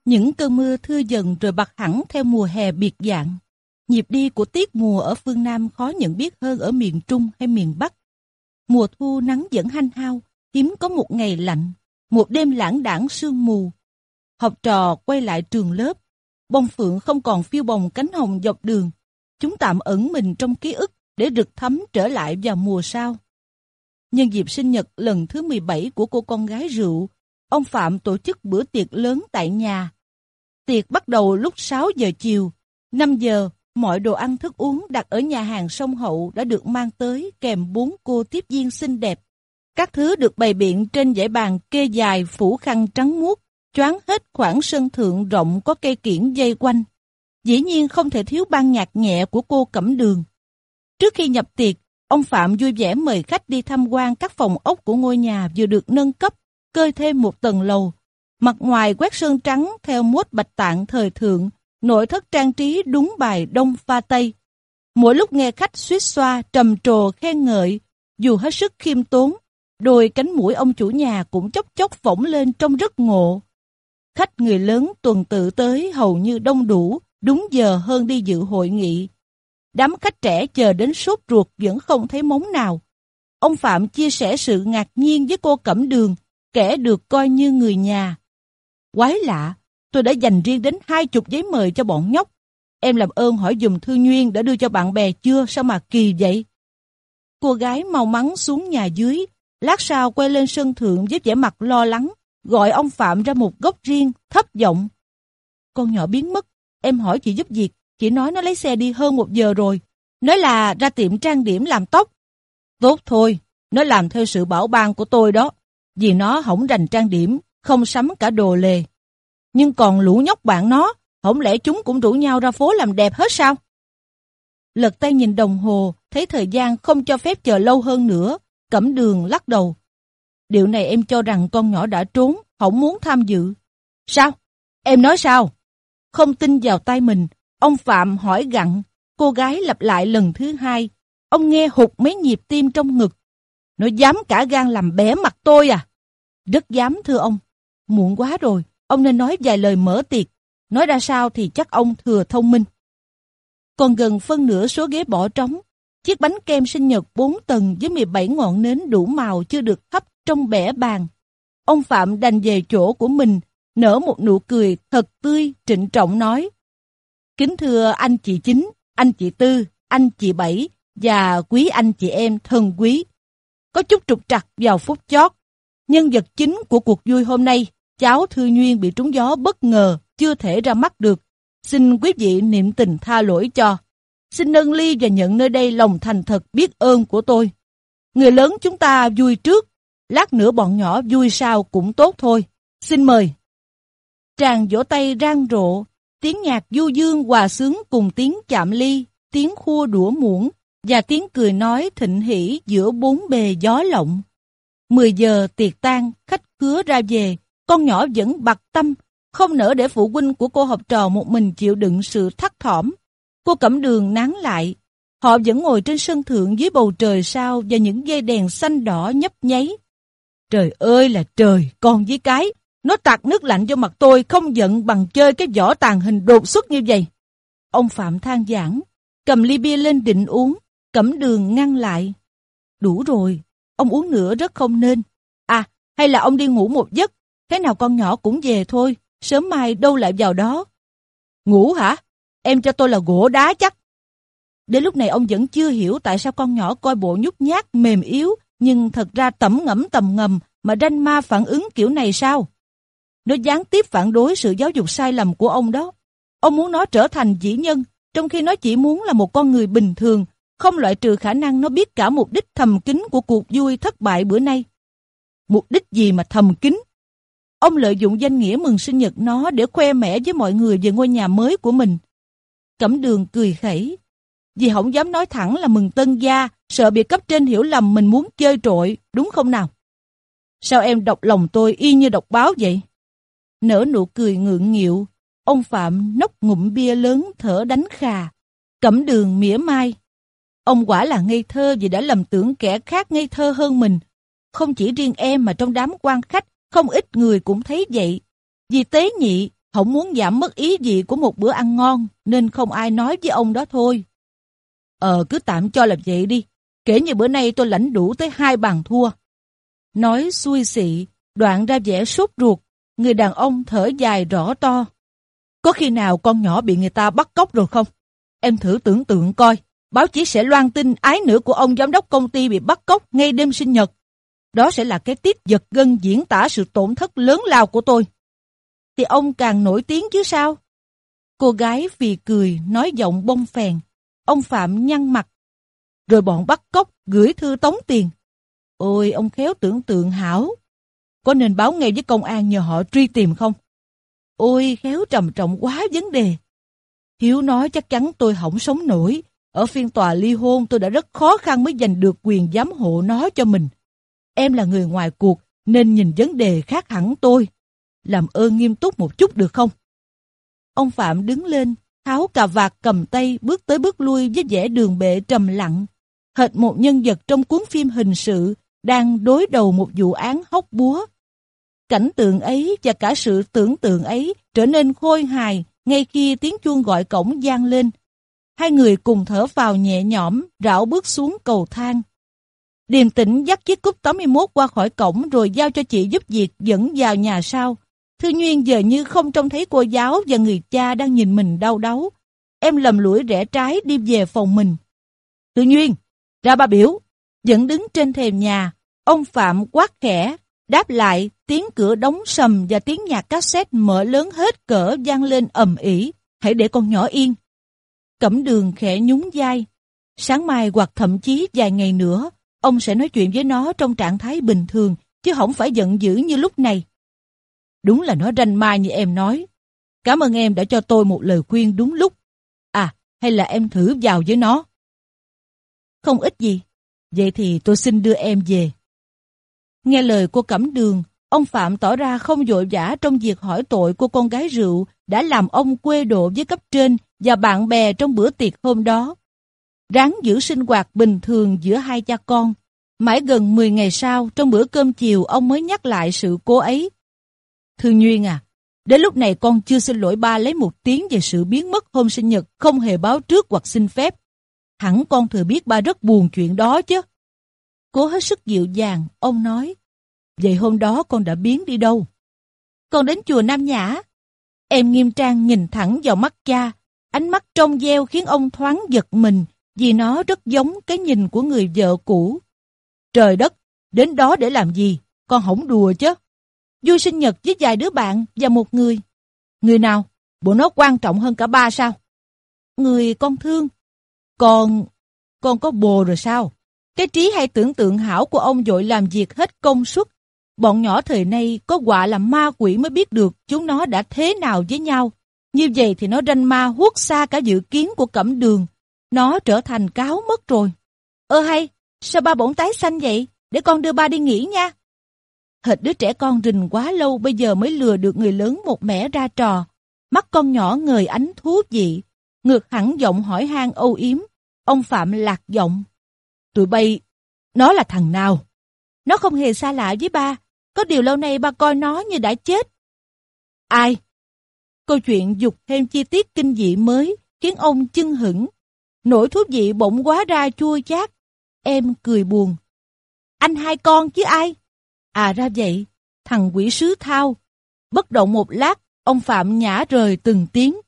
Những cơn mưa thưa dần rồi bật hẳn theo mùa hè biệt dạng. Nhịp đi của tiết mùa ở phương Nam khó nhận biết hơn ở miền Trung hay miền Bắc. Mùa thu nắng vẫn hanh hao, hiếm có một ngày lạnh, một đêm lãng đảng sương mù. Học trò quay lại trường lớp, bông phượng không còn phiêu bồng cánh hồng dọc đường. Chúng tạm ẩn mình trong ký ức để rực thấm trở lại vào mùa sau. Nhân dịp sinh nhật lần thứ 17 của cô con gái rượu, ông Phạm tổ chức bữa tiệc lớn tại nhà. Tiệc bắt đầu lúc 6 giờ chiều. 5 giờ, mọi đồ ăn thức uống đặt ở nhà hàng sông Hậu đã được mang tới kèm bốn cô tiếp viên xinh đẹp. Các thứ được bày biện trên dãy bàn kê dài phủ khăn trắng muốt, choáng hết khoảng sân thượng rộng có cây kiển dây quanh. Dĩ nhiên không thể thiếu ban nhạc nhẹ của cô Cẩm Đường. Trước khi nhập tiệc, ông Phạm vui vẻ mời khách đi tham quan các phòng ốc của ngôi nhà vừa được nâng cấp, cơi thêm một tầng lầu. Mặt ngoài quét sơn trắng theo mốt bạch tạng thời thượng, nội thất trang trí đúng bài đông pha tây. Mỗi lúc nghe khách suýt xoa, trầm trồ, khen ngợi, dù hết sức khiêm tốn, đôi cánh mũi ông chủ nhà cũng chốc chốc phỏng lên trông rất ngộ. Khách người lớn tuần tự tới hầu như đông đủ, đúng giờ hơn đi dự hội nghị. Đám khách trẻ chờ đến sốt ruột vẫn không thấy móng nào. Ông Phạm chia sẻ sự ngạc nhiên với cô Cẩm Đường, kẻ được coi như người nhà. Quái lạ, tôi đã dành riêng đến hai chục giấy mời cho bọn nhóc. Em làm ơn hỏi dùm Thư Nguyên đã đưa cho bạn bè chưa, sao mà kỳ vậy? Cô gái mau mắn xuống nhà dưới, lát sau quay lên sân thượng với vẻ mặt lo lắng, gọi ông Phạm ra một góc riêng, thấp giọng. Con nhỏ biến mất, em hỏi chị giúp việc, chị nói nó lấy xe đi hơn một giờ rồi. Nói là ra tiệm trang điểm làm tóc. Tốt thôi, nó làm theo sự bảo ban của tôi đó. Vì nó hỏng rành trang điểm, không sắm cả đồ lề. Nhưng còn lũ nhóc bạn nó, không lẽ chúng cũng rủ nhau ra phố làm đẹp hết sao? Lật tay nhìn đồng hồ, thấy thời gian không cho phép chờ lâu hơn nữa, cẩm đường lắc đầu. Điều này em cho rằng con nhỏ đã trốn, không muốn tham dự. Sao? Em nói sao? Không tin vào tay mình, ông Phạm hỏi gặn, cô gái lặp lại lần thứ hai. Ông nghe hụt mấy nhịp tim trong ngực. Nó dám cả gan làm bé mặt tôi à? Rất dám thưa ông. Muộn quá rồi, ông nên nói vài lời mở tiệc. Nói ra sao thì chắc ông thừa thông minh. Còn gần phân nửa số ghế bỏ trống, chiếc bánh kem sinh nhật 4 tầng với 17 ngọn nến đủ màu chưa được thắp trong bẻ bàn. Ông Phạm đành về chỗ của mình, nở một nụ cười thật tươi, trịnh trọng nói. Kính thưa anh chị chính, anh chị tư, anh chị bảy và quý anh chị em thân quý. Có chút trục trặc vào phút chót. Nhân vật chính của cuộc vui hôm nay, cháu Thư Nguyên bị trúng gió bất ngờ, chưa thể ra mắt được. Xin quý vị niệm tình tha lỗi cho. Xin nâng ly và nhận nơi đây lòng thành thật biết ơn của tôi. Người lớn chúng ta vui trước, lát nữa bọn nhỏ vui sau cũng tốt thôi. Xin mời. Tràng vỗ tay rang rộ, tiếng nhạc du dương hòa sướng cùng tiếng chạm ly, tiếng khua đũa muỗng và tiếng cười nói thịnh hỉ giữa bốn bề gió lộng. 10 giờ tiệc tan, khách khứa ra về, con nhỏ vẫn bặt tâm, không nỡ để phụ huynh của cô học trò một mình chịu đựng sự thắt thỏm. Cô cẩm đường nán lại, họ vẫn ngồi trên sân thượng dưới bầu trời sao và những dây đèn xanh đỏ nhấp nháy. Trời ơi là trời, con với cái, nó tạt nước lạnh vô mặt tôi không giận bằng chơi cái vỏ tàn hình đột xuất như vậy. Ông Phạm than giảng, cầm ly bia lên định uống, cẩm đường ngăn lại. Đủ rồi, ông uống nữa rất không nên. À, hay là ông đi ngủ một giấc, thế nào con nhỏ cũng về thôi, sớm mai đâu lại vào đó. Ngủ hả? Em cho tôi là gỗ đá chắc. Đến lúc này ông vẫn chưa hiểu tại sao con nhỏ coi bộ nhút nhát, mềm yếu, nhưng thật ra tẩm ngẫm tầm ngầm mà ranh ma phản ứng kiểu này sao? Nó gián tiếp phản đối sự giáo dục sai lầm của ông đó. Ông muốn nó trở thành dĩ nhân, trong khi nó chỉ muốn là một con người bình thường, không loại trừ khả năng nó biết cả mục đích thầm kín của cuộc vui thất bại bữa nay. Mục đích gì mà thầm kín? Ông lợi dụng danh nghĩa mừng sinh nhật nó để khoe mẽ với mọi người về ngôi nhà mới của mình. Cẩm đường cười khẩy. Vì không dám nói thẳng là mừng tân gia, sợ bị cấp trên hiểu lầm mình muốn chơi trội, đúng không nào? Sao em đọc lòng tôi y như đọc báo vậy? Nở nụ cười ngượng nghịu, ông Phạm nốc ngụm bia lớn thở đánh khà, cẩm đường mỉa mai. Ông quả là ngây thơ vì đã lầm tưởng kẻ khác ngây thơ hơn mình. Không chỉ riêng em mà trong đám quan khách, không ít người cũng thấy vậy. Vì tế nhị, không muốn giảm mất ý gì của một bữa ăn ngon, nên không ai nói với ông đó thôi. Ờ, cứ tạm cho là vậy đi. Kể như bữa nay tôi lãnh đủ tới hai bàn thua. Nói xui xị, đoạn ra vẻ sốt ruột, người đàn ông thở dài rõ to. Có khi nào con nhỏ bị người ta bắt cóc rồi không? Em thử tưởng tượng coi, báo chí sẽ loan tin ái nữ của ông giám đốc công ty bị bắt cóc ngay đêm sinh nhật. Đó sẽ là cái tiếp giật gân diễn tả sự tổn thất lớn lao của tôi. Thì ông càng nổi tiếng chứ sao? Cô gái vì cười, nói giọng bông phèn. Ông Phạm nhăn mặt. Rồi bọn bắt cóc, gửi thư tống tiền. Ôi, ông khéo tưởng tượng hảo. Có nên báo ngay với công an nhờ họ truy tìm không? Ôi, khéo trầm trọng quá vấn đề. Hiếu nói chắc chắn tôi không sống nổi. Ở phiên tòa ly hôn tôi đã rất khó khăn mới giành được quyền giám hộ nó cho mình. Em là người ngoài cuộc nên nhìn vấn đề khác hẳn tôi. Làm ơn nghiêm túc một chút được không? Ông Phạm đứng lên, tháo cà vạt cầm tay bước tới bước lui với vẻ đường bệ trầm lặng. Hệt một nhân vật trong cuốn phim hình sự đang đối đầu một vụ án hóc búa. Cảnh tượng ấy và cả sự tưởng tượng ấy trở nên khôi hài ngay khi tiếng chuông gọi cổng gian lên. Hai người cùng thở vào nhẹ nhõm, rảo bước xuống cầu thang. Điềm tĩnh dắt chiếc cúp 81 qua khỏi cổng rồi giao cho chị giúp việc dẫn vào nhà sau. Thư Nguyên giờ như không trông thấy cô giáo và người cha đang nhìn mình đau đớn. Em lầm lũi rẽ trái đi về phòng mình. Thư Nguyên, ra ba biểu. Vẫn đứng trên thềm nhà, ông Phạm quát khẽ, đáp lại tiếng cửa đóng sầm và tiếng nhạc cassette mở lớn hết cỡ vang lên ầm ĩ. Hãy để con nhỏ yên. Cẩm đường khẽ nhún vai. Sáng mai hoặc thậm chí vài ngày nữa, ông sẽ nói chuyện với nó trong trạng thái bình thường, chứ không phải giận dữ như lúc này. Đúng là nó ranh mai như em nói. Cảm ơn em đã cho tôi một lời khuyên đúng lúc. À, hay là em thử vào với nó? Không ít gì. Vậy thì tôi xin đưa em về. Nghe lời cô Cẩm Đường, ông Phạm tỏ ra không vội vã trong việc hỏi tội của con gái rượu đã làm ông quê độ với cấp trên và bạn bè trong bữa tiệc hôm đó. Ráng giữ sinh hoạt bình thường giữa hai cha con. Mãi gần 10 ngày sau, trong bữa cơm chiều, ông mới nhắc lại sự cố ấy. Thương Nguyên à, đến lúc này con chưa xin lỗi ba lấy một tiếng về sự biến mất hôm sinh nhật không hề báo trước hoặc xin phép. Hẳn con thừa biết ba rất buồn chuyện đó chứ. Cố hết sức dịu dàng, ông nói. Vậy hôm đó con đã biến đi đâu? Con đến chùa Nam Nhã. Em nghiêm trang nhìn thẳng vào mắt cha. Ánh mắt trong veo khiến ông thoáng giật mình vì nó rất giống cái nhìn của người vợ cũ. Trời đất, đến đó để làm gì? Con hổng đùa chứ. Vui sinh nhật với vài đứa bạn và một người. Người nào? Bộ nó quan trọng hơn cả ba sao? Người con thương. Còn... con có bồ rồi sao? Cái trí hay tưởng tượng hảo của ông dội làm việc hết công suất. Bọn nhỏ thời nay có quả là ma quỷ mới biết được chúng nó đã thế nào với nhau. Như vậy thì nó ranh ma huốt xa cả dự kiến của cẩm đường. Nó trở thành cáo mất rồi. Ơ hay, sao ba bổn tái xanh vậy? Để con đưa ba đi nghỉ nha. Hệt đứa trẻ con rình quá lâu bây giờ mới lừa được người lớn một mẻ ra trò. Mắt con nhỏ ngời ánh thú vị. Ngược hẳn giọng hỏi han âu yếm. Ông Phạm lạc giọng. Tụi bay, nó là thằng nào? Nó không hề xa lạ với ba. Có điều lâu nay ba coi nó như đã chết. Ai? Câu chuyện dục thêm chi tiết kinh dị mới khiến ông chưng hững. Nỗi thuốc vị bỗng quá ra chua chát. Em cười buồn. Anh hai con chứ ai? À ra vậy, thằng quỷ sứ thao. Bất động một lát, ông Phạm nhả rời từng tiếng.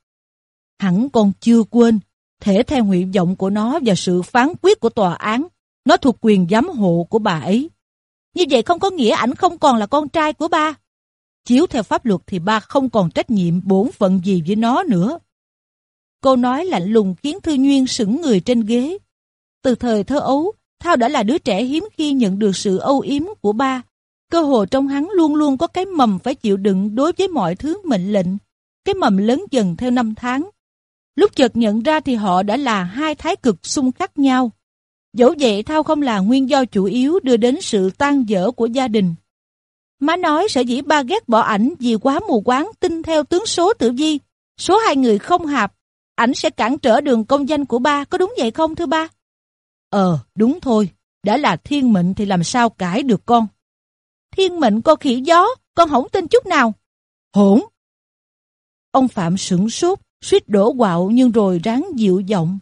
Hẳn còn chưa quên, thể theo nguyện vọng của nó và sự phán quyết của tòa án, nó thuộc quyền giám hộ của bà ấy. Như vậy không có nghĩa ảnh không còn là con trai của ba. Chiếu theo pháp luật thì ba không còn trách nhiệm bổn phận gì với nó nữa. Câu nói lạnh lùng khiến Thư Nguyên sững người trên ghế. Từ thời thơ ấu, Thao đã là đứa trẻ hiếm khi nhận được sự âu yếm của ba Cơ hồ trong hắn luôn luôn có cái mầm phải chịu đựng đối với mọi thứ mệnh lệnh. Cái mầm lớn dần theo năm tháng. Lúc chợt nhận ra thì họ đã là hai thái cực xung khắc nhau. Dẫu vậy Thao không là nguyên do chủ yếu đưa đến sự tan dở của gia đình. Má nói sở dĩ ba ghét bỏ ảnh vì quá mù quáng tin theo tướng số tử vi. Số hai người không hợp, ảnh sẽ cản trở đường công danh của ba, có đúng vậy không thưa ba? Ờ, đúng thôi, đã là thiên mệnh thì làm sao cãi được con. Thiên mệnh con khỉ gió, con không tin chút nào. Hỗn! Ông Phạm sửng sốt, suýt đổ quạo nhưng rồi ráng dịu giọng.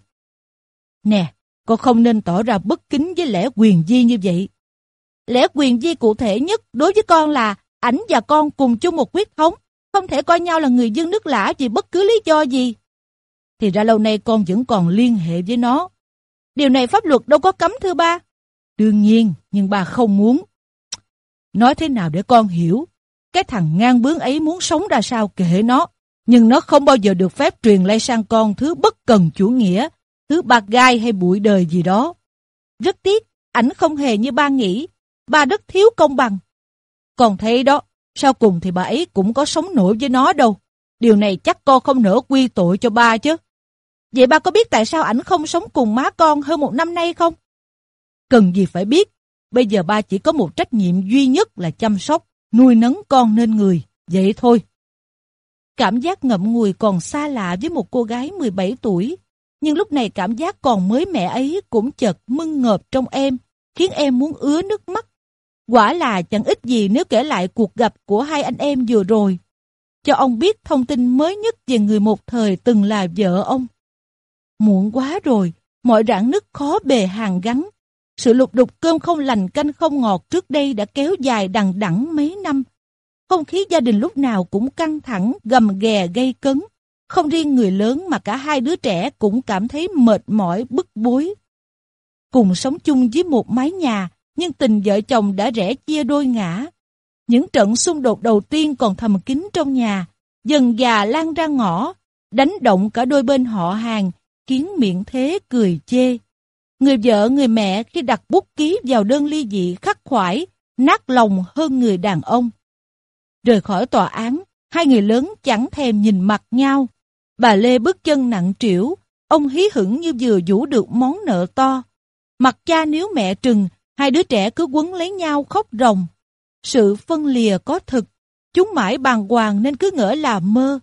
Nè, con không nên tỏ ra bất kính với lẽ quyền di như vậy. Lẽ quyền di cụ thể nhất đối với con là ảnh và con cùng chung một huyết thống, không thể coi nhau là người dân nước lã vì bất cứ lý do gì. Thì ra lâu nay con vẫn còn liên hệ với nó. Điều này pháp luật đâu có cấm thưa ba. Đương nhiên, nhưng ba không muốn. Nói thế nào để con hiểu? Cái thằng ngang bướng ấy muốn sống ra sao kể nó. Nhưng nó không bao giờ được phép truyền lây sang con thứ bất cần chủ nghĩa, thứ bạc gai hay bụi đời gì đó. Rất tiếc, ảnh không hề như ba nghĩ, ba rất thiếu công bằng. Còn thấy đó, sau cùng thì bà ấy cũng có sống nổi với nó đâu. Điều này chắc con không nỡ quy tội cho ba chứ. Vậy ba có biết tại sao ảnh không sống cùng má con hơn một năm nay không? Cần gì phải biết, bây giờ ba chỉ có một trách nhiệm duy nhất là chăm sóc, nuôi nấng con nên người, vậy thôi. Cảm giác ngậm ngùi còn xa lạ với một cô gái 17 tuổi, nhưng lúc này cảm giác còn mới mẹ ấy cũng chợt mưng ngợp trong em, khiến em muốn ứa nước mắt. Quả là chẳng ít gì nếu kể lại cuộc gặp của hai anh em vừa rồi. Cho ông biết thông tin mới nhất về người một thời từng là vợ ông. Muộn quá rồi, mọi rạn nứt khó bề hàng gắn. Sự lục đục cơm không lành canh không ngọt trước đây đã kéo dài đằng đẵng mấy năm. Không khí gia đình lúc nào cũng căng thẳng, gầm ghè gây cấn. Không riêng người lớn mà cả hai đứa trẻ cũng cảm thấy mệt mỏi, bức bối. Cùng sống chung với một mái nhà, nhưng tình vợ chồng đã rẽ chia đôi ngã. Những trận xung đột đầu tiên còn thầm kín trong nhà, dần già lan ra ngõ, đánh động cả đôi bên họ hàng, kiến miệng thế cười chê. Người vợ, người mẹ khi đặt bút ký vào đơn ly dị khắc khoải, nát lòng hơn người đàn ông. Rời khỏi tòa án, hai người lớn chẳng thèm nhìn mặt nhau. Bà Lê bước chân nặng trĩu, ông hí hửng như vừa vũ được món nợ to. Mặt cha nếu mẹ trừng, hai đứa trẻ cứ quấn lấy nhau khóc ròng. Sự phân lìa có thực, chúng mãi bàng hoàng nên cứ ngỡ là mơ.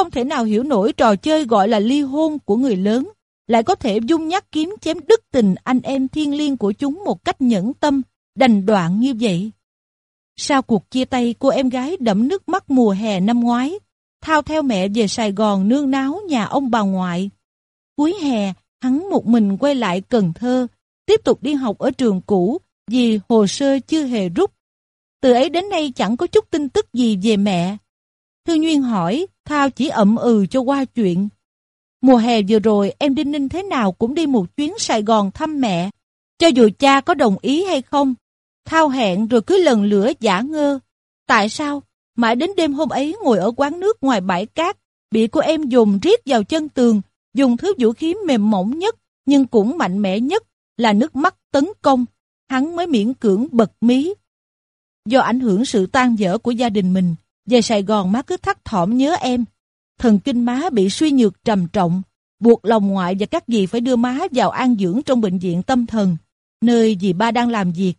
Không thể nào hiểu nổi trò chơi gọi là ly hôn của người lớn, lại có thể dung nhắc kiếm chém đứt tình anh em thiên liêng của chúng một cách nhẫn tâm, đành đoạn như vậy. Sau cuộc chia tay, cô em gái đẫm nước mắt mùa hè năm ngoái, thao theo mẹ về Sài Gòn nương náo nhà ông bà ngoại. Cuối hè, hắn một mình quay lại Cần Thơ, tiếp tục đi học ở trường cũ vì hồ sơ chưa hề rút. Từ ấy đến nay chẳng có chút tin tức gì về mẹ. Thư Nguyên hỏi, Thao chỉ ậm ừ cho qua chuyện. Mùa hè vừa rồi em Đinh Ninh thế nào cũng đi một chuyến Sài Gòn thăm mẹ. Cho dù cha có đồng ý hay không, Thao hẹn rồi cứ lần lửa giả ngơ. Tại sao? Mãi đến đêm hôm ấy ngồi ở quán nước ngoài bãi cát, bị cô em dùng riết vào chân tường, dùng thứ vũ khí mềm mỏng nhất, nhưng cũng mạnh mẽ nhất, là nước mắt tấn công. Hắn mới miễn cưỡng bật mí. Do ảnh hưởng sự tan dở của gia đình mình, về Sài Gòn má cứ thắt thỏm nhớ em. Thần kinh má bị suy nhược trầm trọng, buộc lòng ngoại và các dì phải đưa má vào an dưỡng trong bệnh viện tâm thần, nơi dì ba đang làm việc.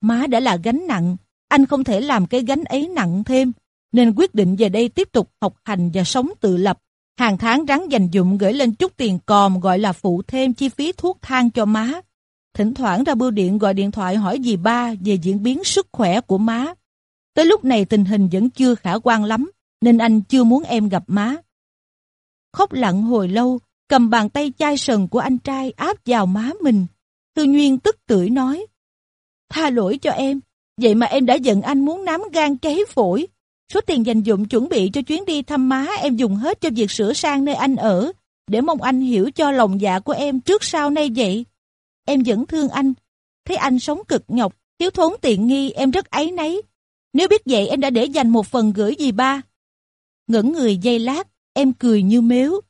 Má đã là gánh nặng, anh không thể làm cái gánh ấy nặng thêm, nên quyết định về đây tiếp tục học hành và sống tự lập. Hàng tháng ráng dành dụng gửi lên chút tiền còm gọi là phụ thêm chi phí thuốc thang cho má. Thỉnh thoảng ra bưu điện gọi điện thoại hỏi dì ba về diễn biến sức khỏe của má. Tới lúc này tình hình vẫn chưa khả quan lắm, nên anh chưa muốn em gặp má. Khóc lặng hồi lâu, cầm bàn tay chai sần của anh trai áp vào má mình. Thư Nguyên tức tưởi nói, Tha lỗi cho em, vậy mà em đã giận anh muốn nám gan cháy phổi. Số tiền dành dụng chuẩn bị cho chuyến đi thăm má em dùng hết cho việc sửa sang nơi anh ở, để mong anh hiểu cho lòng dạ của em trước sau nay vậy. Em vẫn thương anh, thấy anh sống cực nhọc, thiếu thốn tiện nghi em rất ấy nấy. Nếu biết vậy em đã để dành một phần gửi gì ba. Ngẩn người dây lát, em cười như mếu.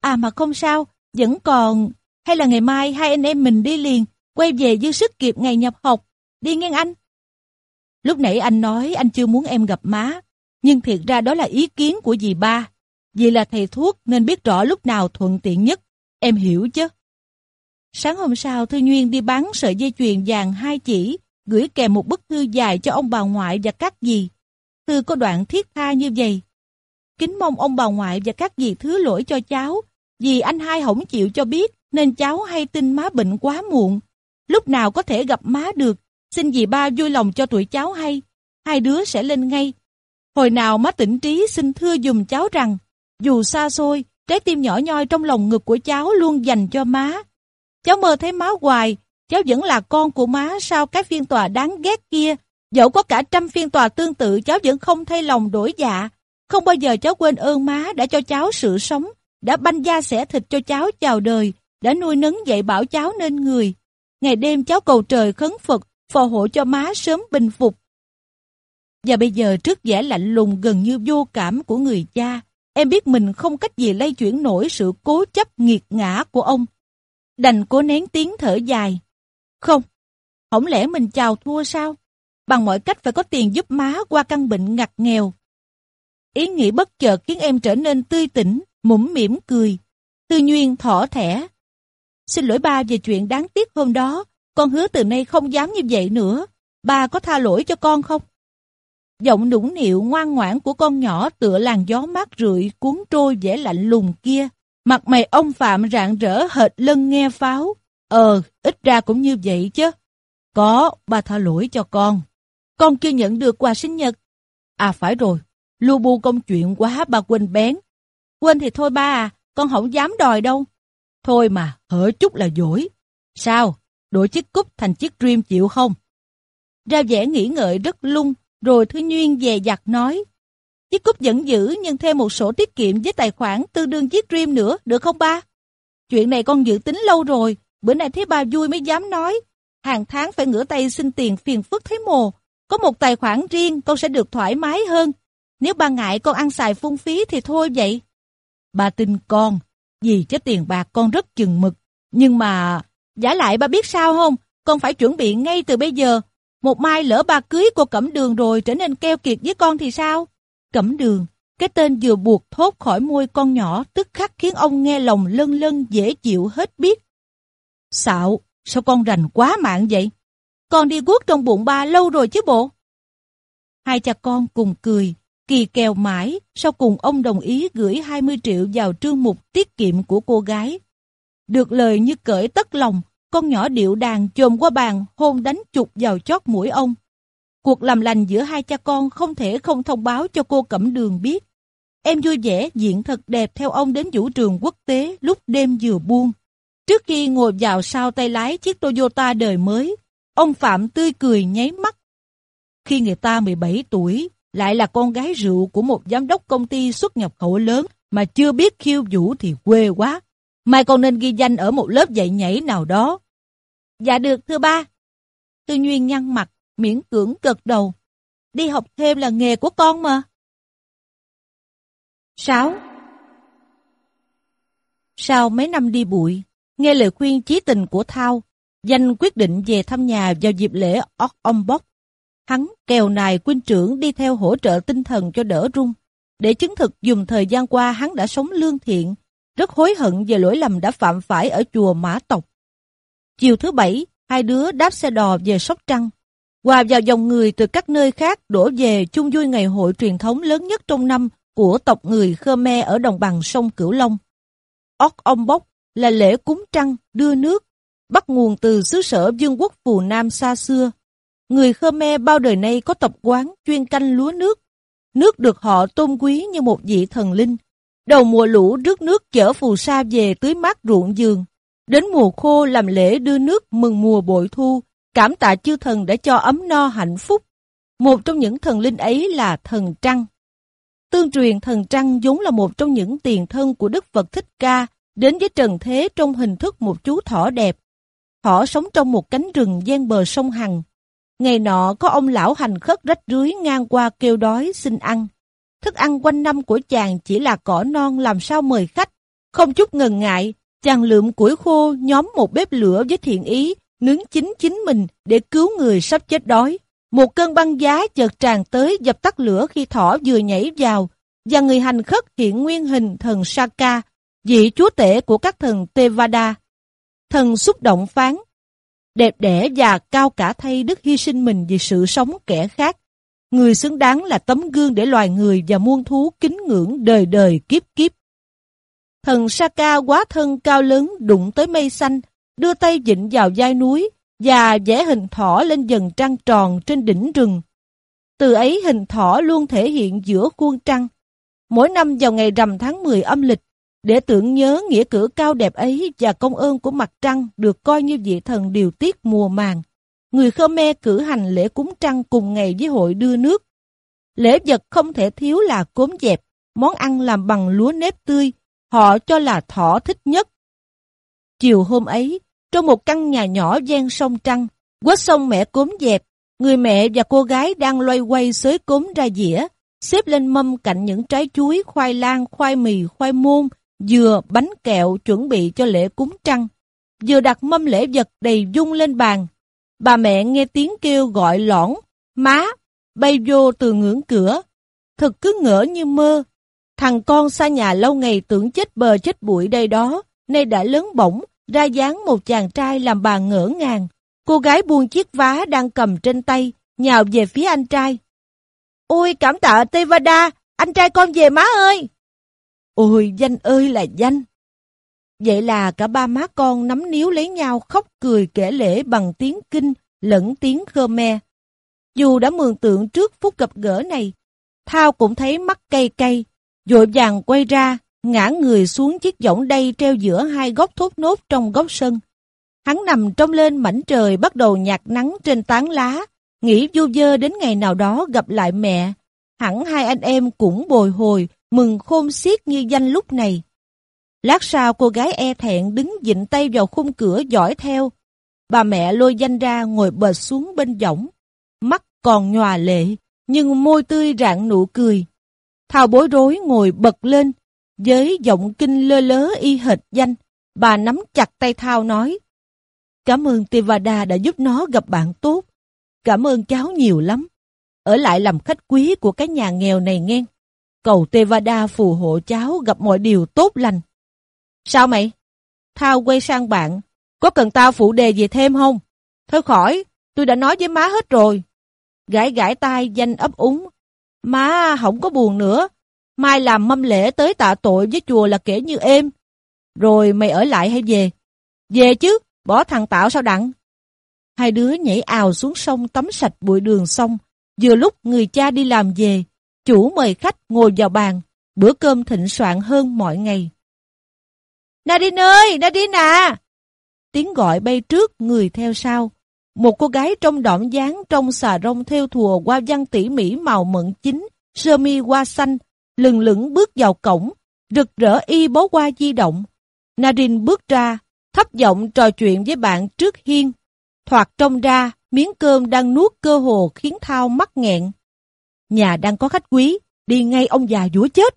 À mà không sao, vẫn còn... Hay là ngày mai hai anh em mình đi liền, quay về dư sức kịp ngày nhập học. Đi nghe anh. Lúc nãy anh nói anh chưa muốn em gặp má, nhưng thiệt ra đó là ý kiến của dì ba. Dì là thầy thuốc nên biết rõ lúc nào thuận tiện nhất, em hiểu chứ. Sáng hôm sau, Thư Nguyên đi bán sợi dây chuyền vàng hai chỉ, gửi kèm một bức thư dài cho ông bà ngoại và các dì. Thư có đoạn thiết tha như vậy. Kính mong ông bà ngoại và các dì thứ lỗi cho cháu, vì anh hai không chịu cho biết nên cháu hay tin má bệnh quá muộn. Lúc nào có thể gặp má được, xin dì ba vui lòng cho tụi cháu hay. Hai đứa sẽ lên ngay. Hồi nào má tỉnh trí xin thưa dùm cháu rằng, dù xa xôi, trái tim nhỏ nhoi trong lòng ngực của cháu luôn dành cho má. Cháu mơ thấy má hoài, cháu vẫn là con của má sau cái phiên tòa đáng ghét kia. Dẫu có cả trăm phiên tòa tương tự cháu vẫn không thay lòng đổi dạ. Không bao giờ cháu quên ơn má đã cho cháu sự sống, đã banh da xẻ thịt cho cháu chào đời, đã nuôi nấng dạy bảo cháu nên người. Ngày đêm cháu cầu trời khấn Phật, phò hộ cho má sớm bình phục. Và bây giờ trước vẻ lạnh lùng gần như vô cảm của người cha, em biết mình không cách gì lay chuyển nổi sự cố chấp nghiệt ngã của ông. Đành cố nén tiếng thở dài. Không, không lẽ mình chào thua sao? Bằng mọi cách phải có tiền giúp má qua căn bệnh ngặt nghèo. Ý nghĩ bất chợt khiến em trở nên tươi tỉnh, mũm mỉm cười. Tư Nguyên thỏ thẻ. Xin lỗi ba về chuyện đáng tiếc hôm đó, con hứa từ nay không dám như vậy nữa. Ba có tha lỗi cho con không? Giọng nũng nịu ngoan ngoãn của con nhỏ tựa làn gió mát rượi cuốn trôi vẻ lạnh lùng kia. Mặt mày ông Phạm rạng rỡ hệt lân nghe pháo. Ờ, ít ra cũng như vậy chứ. Có, ba tha lỗi cho con. Con chưa nhận được quà sinh nhật. À phải rồi, lu bu công chuyện quá ba quên bén. Quên thì thôi ba à, con không dám đòi đâu. Thôi mà, hở chút là dỗi. Sao, đổi chiếc cúp thành chiếc Dream chịu không? Ra vẻ nghĩ ngợi rất lung, rồi thứ Nguyên dè dặt nói. Chiếc cúp vẫn giữ nhưng thêm một sổ tiết kiệm với tài khoản tương đương chiếc Dream nữa, được không ba? Chuyện này con dự tính lâu rồi, bữa nay thấy ba vui mới dám nói. Hàng tháng phải ngửa tay xin tiền phiền phức thấy mồ. Có một tài khoản riêng con sẽ được thoải mái hơn. Nếu ba ngại con ăn xài phung phí thì thôi vậy. Ba tin con, vì cho tiền bạc con rất chừng mực. Nhưng mà, giả lại ba biết sao không? Con phải chuẩn bị ngay từ bây giờ. Một mai lỡ ba cưới cô Cẩm Đường rồi trở nên keo kiệt với con thì sao? Cẩm Đường, cái tên vừa buộc thốt khỏi môi con nhỏ tức khắc khiến ông nghe lòng lân lân dễ chịu hết biết. Xạo, sao con rành quá mạng vậy? Con đi guốc trong bụng ba lâu rồi chứ bộ. Hai cha con cùng cười, kỳ kèo mãi, sau cùng ông đồng ý gửi 20 triệu vào trương mục tiết kiệm của cô gái. Được lời như cởi tất lòng, con nhỏ điệu đàn chồm qua bàn hôn đánh chụp vào chót mũi ông. Cuộc làm lành giữa hai cha con không thể không thông báo cho cô Cẩm Đường biết. Em vui vẻ diện thật đẹp theo ông đến vũ trường quốc tế lúc đêm vừa buông. Trước khi ngồi vào sau tay lái chiếc Toyota đời mới, ông Phạm tươi cười nháy mắt. Khi người ta 17 tuổi, lại là con gái rượu của một giám đốc công ty xuất nhập khẩu lớn mà chưa biết khiêu vũ thì quê quá. Mai con nên ghi danh ở một lớp dạy nhảy nào đó. Dạ được thưa ba. Tư Nguyên nhăn mặt, miễn cưỡng gật đầu. Đi học thêm là nghề của con mà. 6. Sau mấy năm đi bụi, nghe lời khuyên chí tình của Thao, danh quyết định về thăm nhà vào dịp lễ Óc Bóc. Hắn kèo nài quân trưởng đi theo hỗ trợ tinh thần cho đỡ rung. Để chứng thực dùng thời gian qua hắn đã sống lương thiện, rất hối hận về lỗi lầm đã phạm phải ở chùa Mã Tộc. Chiều thứ bảy, hai đứa đáp xe đò về Sóc Trăng. Hòa vào dòng người từ các nơi khác đổ về chung vui ngày hội truyền thống lớn nhất trong năm của tộc người Khmer ở đồng bằng sông Cửu Long. Ốc Ông Bốc là lễ cúng trăng, đưa nước, bắt nguồn từ xứ sở vương quốc phù Nam xa xưa. Người Khmer bao đời nay có tập quán chuyên canh lúa nước. Nước được họ tôn quý như một vị thần linh. Đầu mùa lũ rước nước chở phù sa về tưới mát ruộng giường. Đến mùa khô làm lễ đưa nước mừng mùa bội thu, cảm tạ chư thần đã cho ấm no hạnh phúc. Một trong những thần linh ấy là thần Trăng. Tương truyền thần Trăng vốn là một trong những tiền thân của Đức Phật Thích Ca, đến với trần thế trong hình thức một chú thỏ đẹp. Thỏ sống trong một cánh rừng gian bờ sông Hằng. Ngày nọ có ông lão hành khất rách rưới ngang qua kêu đói xin ăn. Thức ăn quanh năm của chàng chỉ là cỏ non làm sao mời khách. Không chút ngần ngại, chàng lượm củi khô nhóm một bếp lửa với thiện ý, nướng chính chính mình để cứu người sắp chết đói. Một cơn băng giá chợt tràn tới dập tắt lửa khi thỏ vừa nhảy vào, và người hành khất hiện nguyên hình thần Saka, vị chúa tể của các thần Tevada. Thần xúc động phán, đẹp đẽ và cao cả thay đức hy sinh mình vì sự sống kẻ khác. Người xứng đáng là tấm gương để loài người và muôn thú kính ngưỡng đời đời kiếp kiếp. Thần Saka quá thân cao lớn đụng tới mây xanh, đưa tay dịnh vào vai núi và vẽ hình thỏ lên dần trăng tròn trên đỉnh rừng. Từ ấy hình thỏ luôn thể hiện giữa khuôn trăng. Mỗi năm vào ngày rằm tháng 10 âm lịch, để tưởng nhớ nghĩa cử cao đẹp ấy và công ơn của mặt trăng được coi như vị thần điều tiết mùa màng. Người Khmer cử hành lễ cúng trăng cùng ngày với hội đưa nước. Lễ vật không thể thiếu là cốm dẹp, món ăn làm bằng lúa nếp tươi, họ cho là thỏ thích nhất. Chiều hôm ấy, trong một căn nhà nhỏ ven sông Trăng, quét sông mẹ cốm dẹp, người mẹ và cô gái đang loay quay xới cốm ra dĩa, xếp lên mâm cạnh những trái chuối, khoai lang, khoai mì, khoai môn, dừa, bánh kẹo chuẩn bị cho lễ cúng trăng. Vừa đặt mâm lễ vật đầy dung lên bàn, bà mẹ nghe tiếng kêu gọi lõn, má, bay vô từ ngưỡng cửa. Thật cứ ngỡ như mơ. Thằng con xa nhà lâu ngày tưởng chết bờ chết bụi đây đó, nay đã lớn bổng, ra dáng một chàng trai làm bà ngỡ ngàng. Cô gái buông chiếc vá đang cầm trên tay, nhào về phía anh trai. Ôi cảm tạ Tevada, anh trai con về má ơi! Ôi danh ơi là danh! Vậy là cả ba má con nắm níu lấy nhau khóc cười kể lễ bằng tiếng kinh lẫn tiếng Khmer. Dù đã mường tượng trước phút gặp gỡ này, Thao cũng thấy mắt cay cay, dội vàng quay ra, ngã người xuống chiếc võng đây treo giữa hai góc thốt nốt trong góc sân. Hắn nằm trong lên mảnh trời bắt đầu nhạt nắng trên tán lá, nghĩ vô dơ đến ngày nào đó gặp lại mẹ. Hẳn hai anh em cũng bồi hồi, mừng khôn xiết như danh lúc này. Lát sau cô gái e thẹn đứng dịnh tay vào khung cửa dõi theo. Bà mẹ lôi danh ra ngồi bệt xuống bên võng. Mắt còn nhòa lệ, nhưng môi tươi rạng nụ cười. Thao bối rối ngồi bật lên, với giọng kinh lơ lớ y hệt danh. Bà nắm chặt tay Thao nói, Cảm ơn Tivada đã giúp nó gặp bạn tốt. Cảm ơn cháu nhiều lắm. Ở lại làm khách quý của cái nhà nghèo này nghe. Cầu Tevada phù hộ cháu gặp mọi điều tốt lành. Sao mày? Thao quay sang bạn. Có cần tao phụ đề gì thêm không? Thôi khỏi, tôi đã nói với má hết rồi. Gãi gãi tay, danh ấp úng. Má không có buồn nữa. Mai làm mâm lễ tới tạ tội với chùa là kể như êm. Rồi mày ở lại hay về? Về chứ, bỏ thằng Tạo sao đặng? Hai đứa nhảy ào xuống sông tắm sạch bụi đường sông. Vừa lúc người cha đi làm về, chủ mời khách ngồi vào bàn, bữa cơm thịnh soạn hơn mọi ngày. Nadine ơi, Nadine à! Tiếng gọi bay trước, người theo sau. Một cô gái trong đỏm dáng trong xà rông theo thùa qua văn tỉ mỉ màu mận chính, sơ mi hoa xanh, lừng lững bước vào cổng, rực rỡ y bó qua di động. Nadine bước ra, thấp giọng trò chuyện với bạn trước hiên. Thoạt trông ra, miếng cơm đang nuốt cơ hồ khiến Thao mắc nghẹn. Nhà đang có khách quý, đi ngay ông già dũa chết.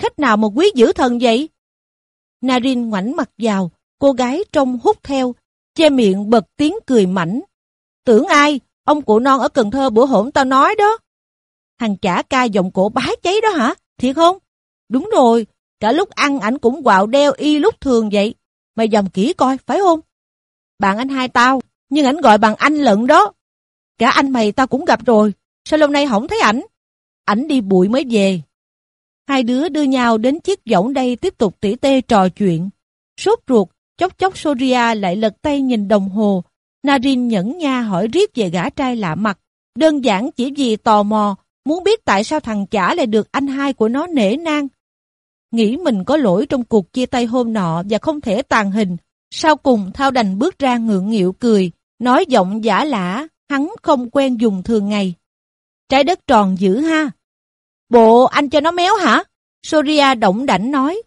Khách nào mà quý dữ thần vậy? Narin ngoảnh mặt vào, cô gái trông hút theo, che miệng bật tiếng cười mảnh. Tưởng ai, ông cụ non ở Cần Thơ bữa hổm tao nói đó. Thằng chả ca giọng cổ bái cháy đó hả? Thiệt không? Đúng rồi, cả lúc ăn ảnh cũng quạo đeo y lúc thường vậy. Mày dòm kỹ coi, phải không? Bạn anh hai tao, nhưng ảnh gọi bằng anh lận đó. Cả anh mày tao cũng gặp rồi, sao lâu nay không thấy ảnh? Ảnh đi bụi mới về. Hai đứa đưa nhau đến chiếc võng đây tiếp tục tỉ tê trò chuyện. Sốt ruột, chốc chốc Soria lại lật tay nhìn đồng hồ. Narin nhẫn nha hỏi riết về gã trai lạ mặt. Đơn giản chỉ vì tò mò, muốn biết tại sao thằng chả lại được anh hai của nó nể nang. Nghĩ mình có lỗi trong cuộc chia tay hôm nọ và không thể tàn hình. Sau cùng Thao đành bước ra ngượng nghịu cười, nói giọng giả lả, hắn không quen dùng thường ngày. Trái đất tròn dữ ha. Bộ anh cho nó méo hả? Soria động đảnh nói.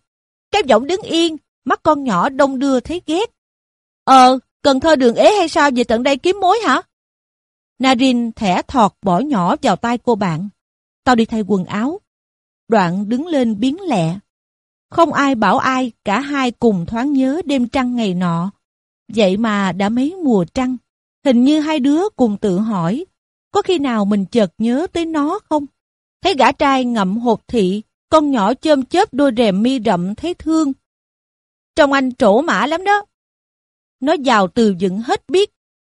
Cái giọng đứng yên, mắt con nhỏ đông đưa thấy ghét. Ờ, Cần Thơ đường ế hay sao về tận đây kiếm mối hả? Narin thẻ thọt bỏ nhỏ vào tay cô bạn. Tao đi thay quần áo. Đoạn đứng lên biến lẹ. Không ai bảo ai, cả hai cùng thoáng nhớ đêm trăng ngày nọ. Vậy mà đã mấy mùa trăng. Hình như hai đứa cùng tự hỏi, có khi nào mình chợt nhớ tới nó không? Thấy gã trai ngậm hột thị, con nhỏ chơm chớp đôi rèm mi rậm thấy thương. Trông anh trổ mã lắm đó. Nó giàu từ dựng hết biết.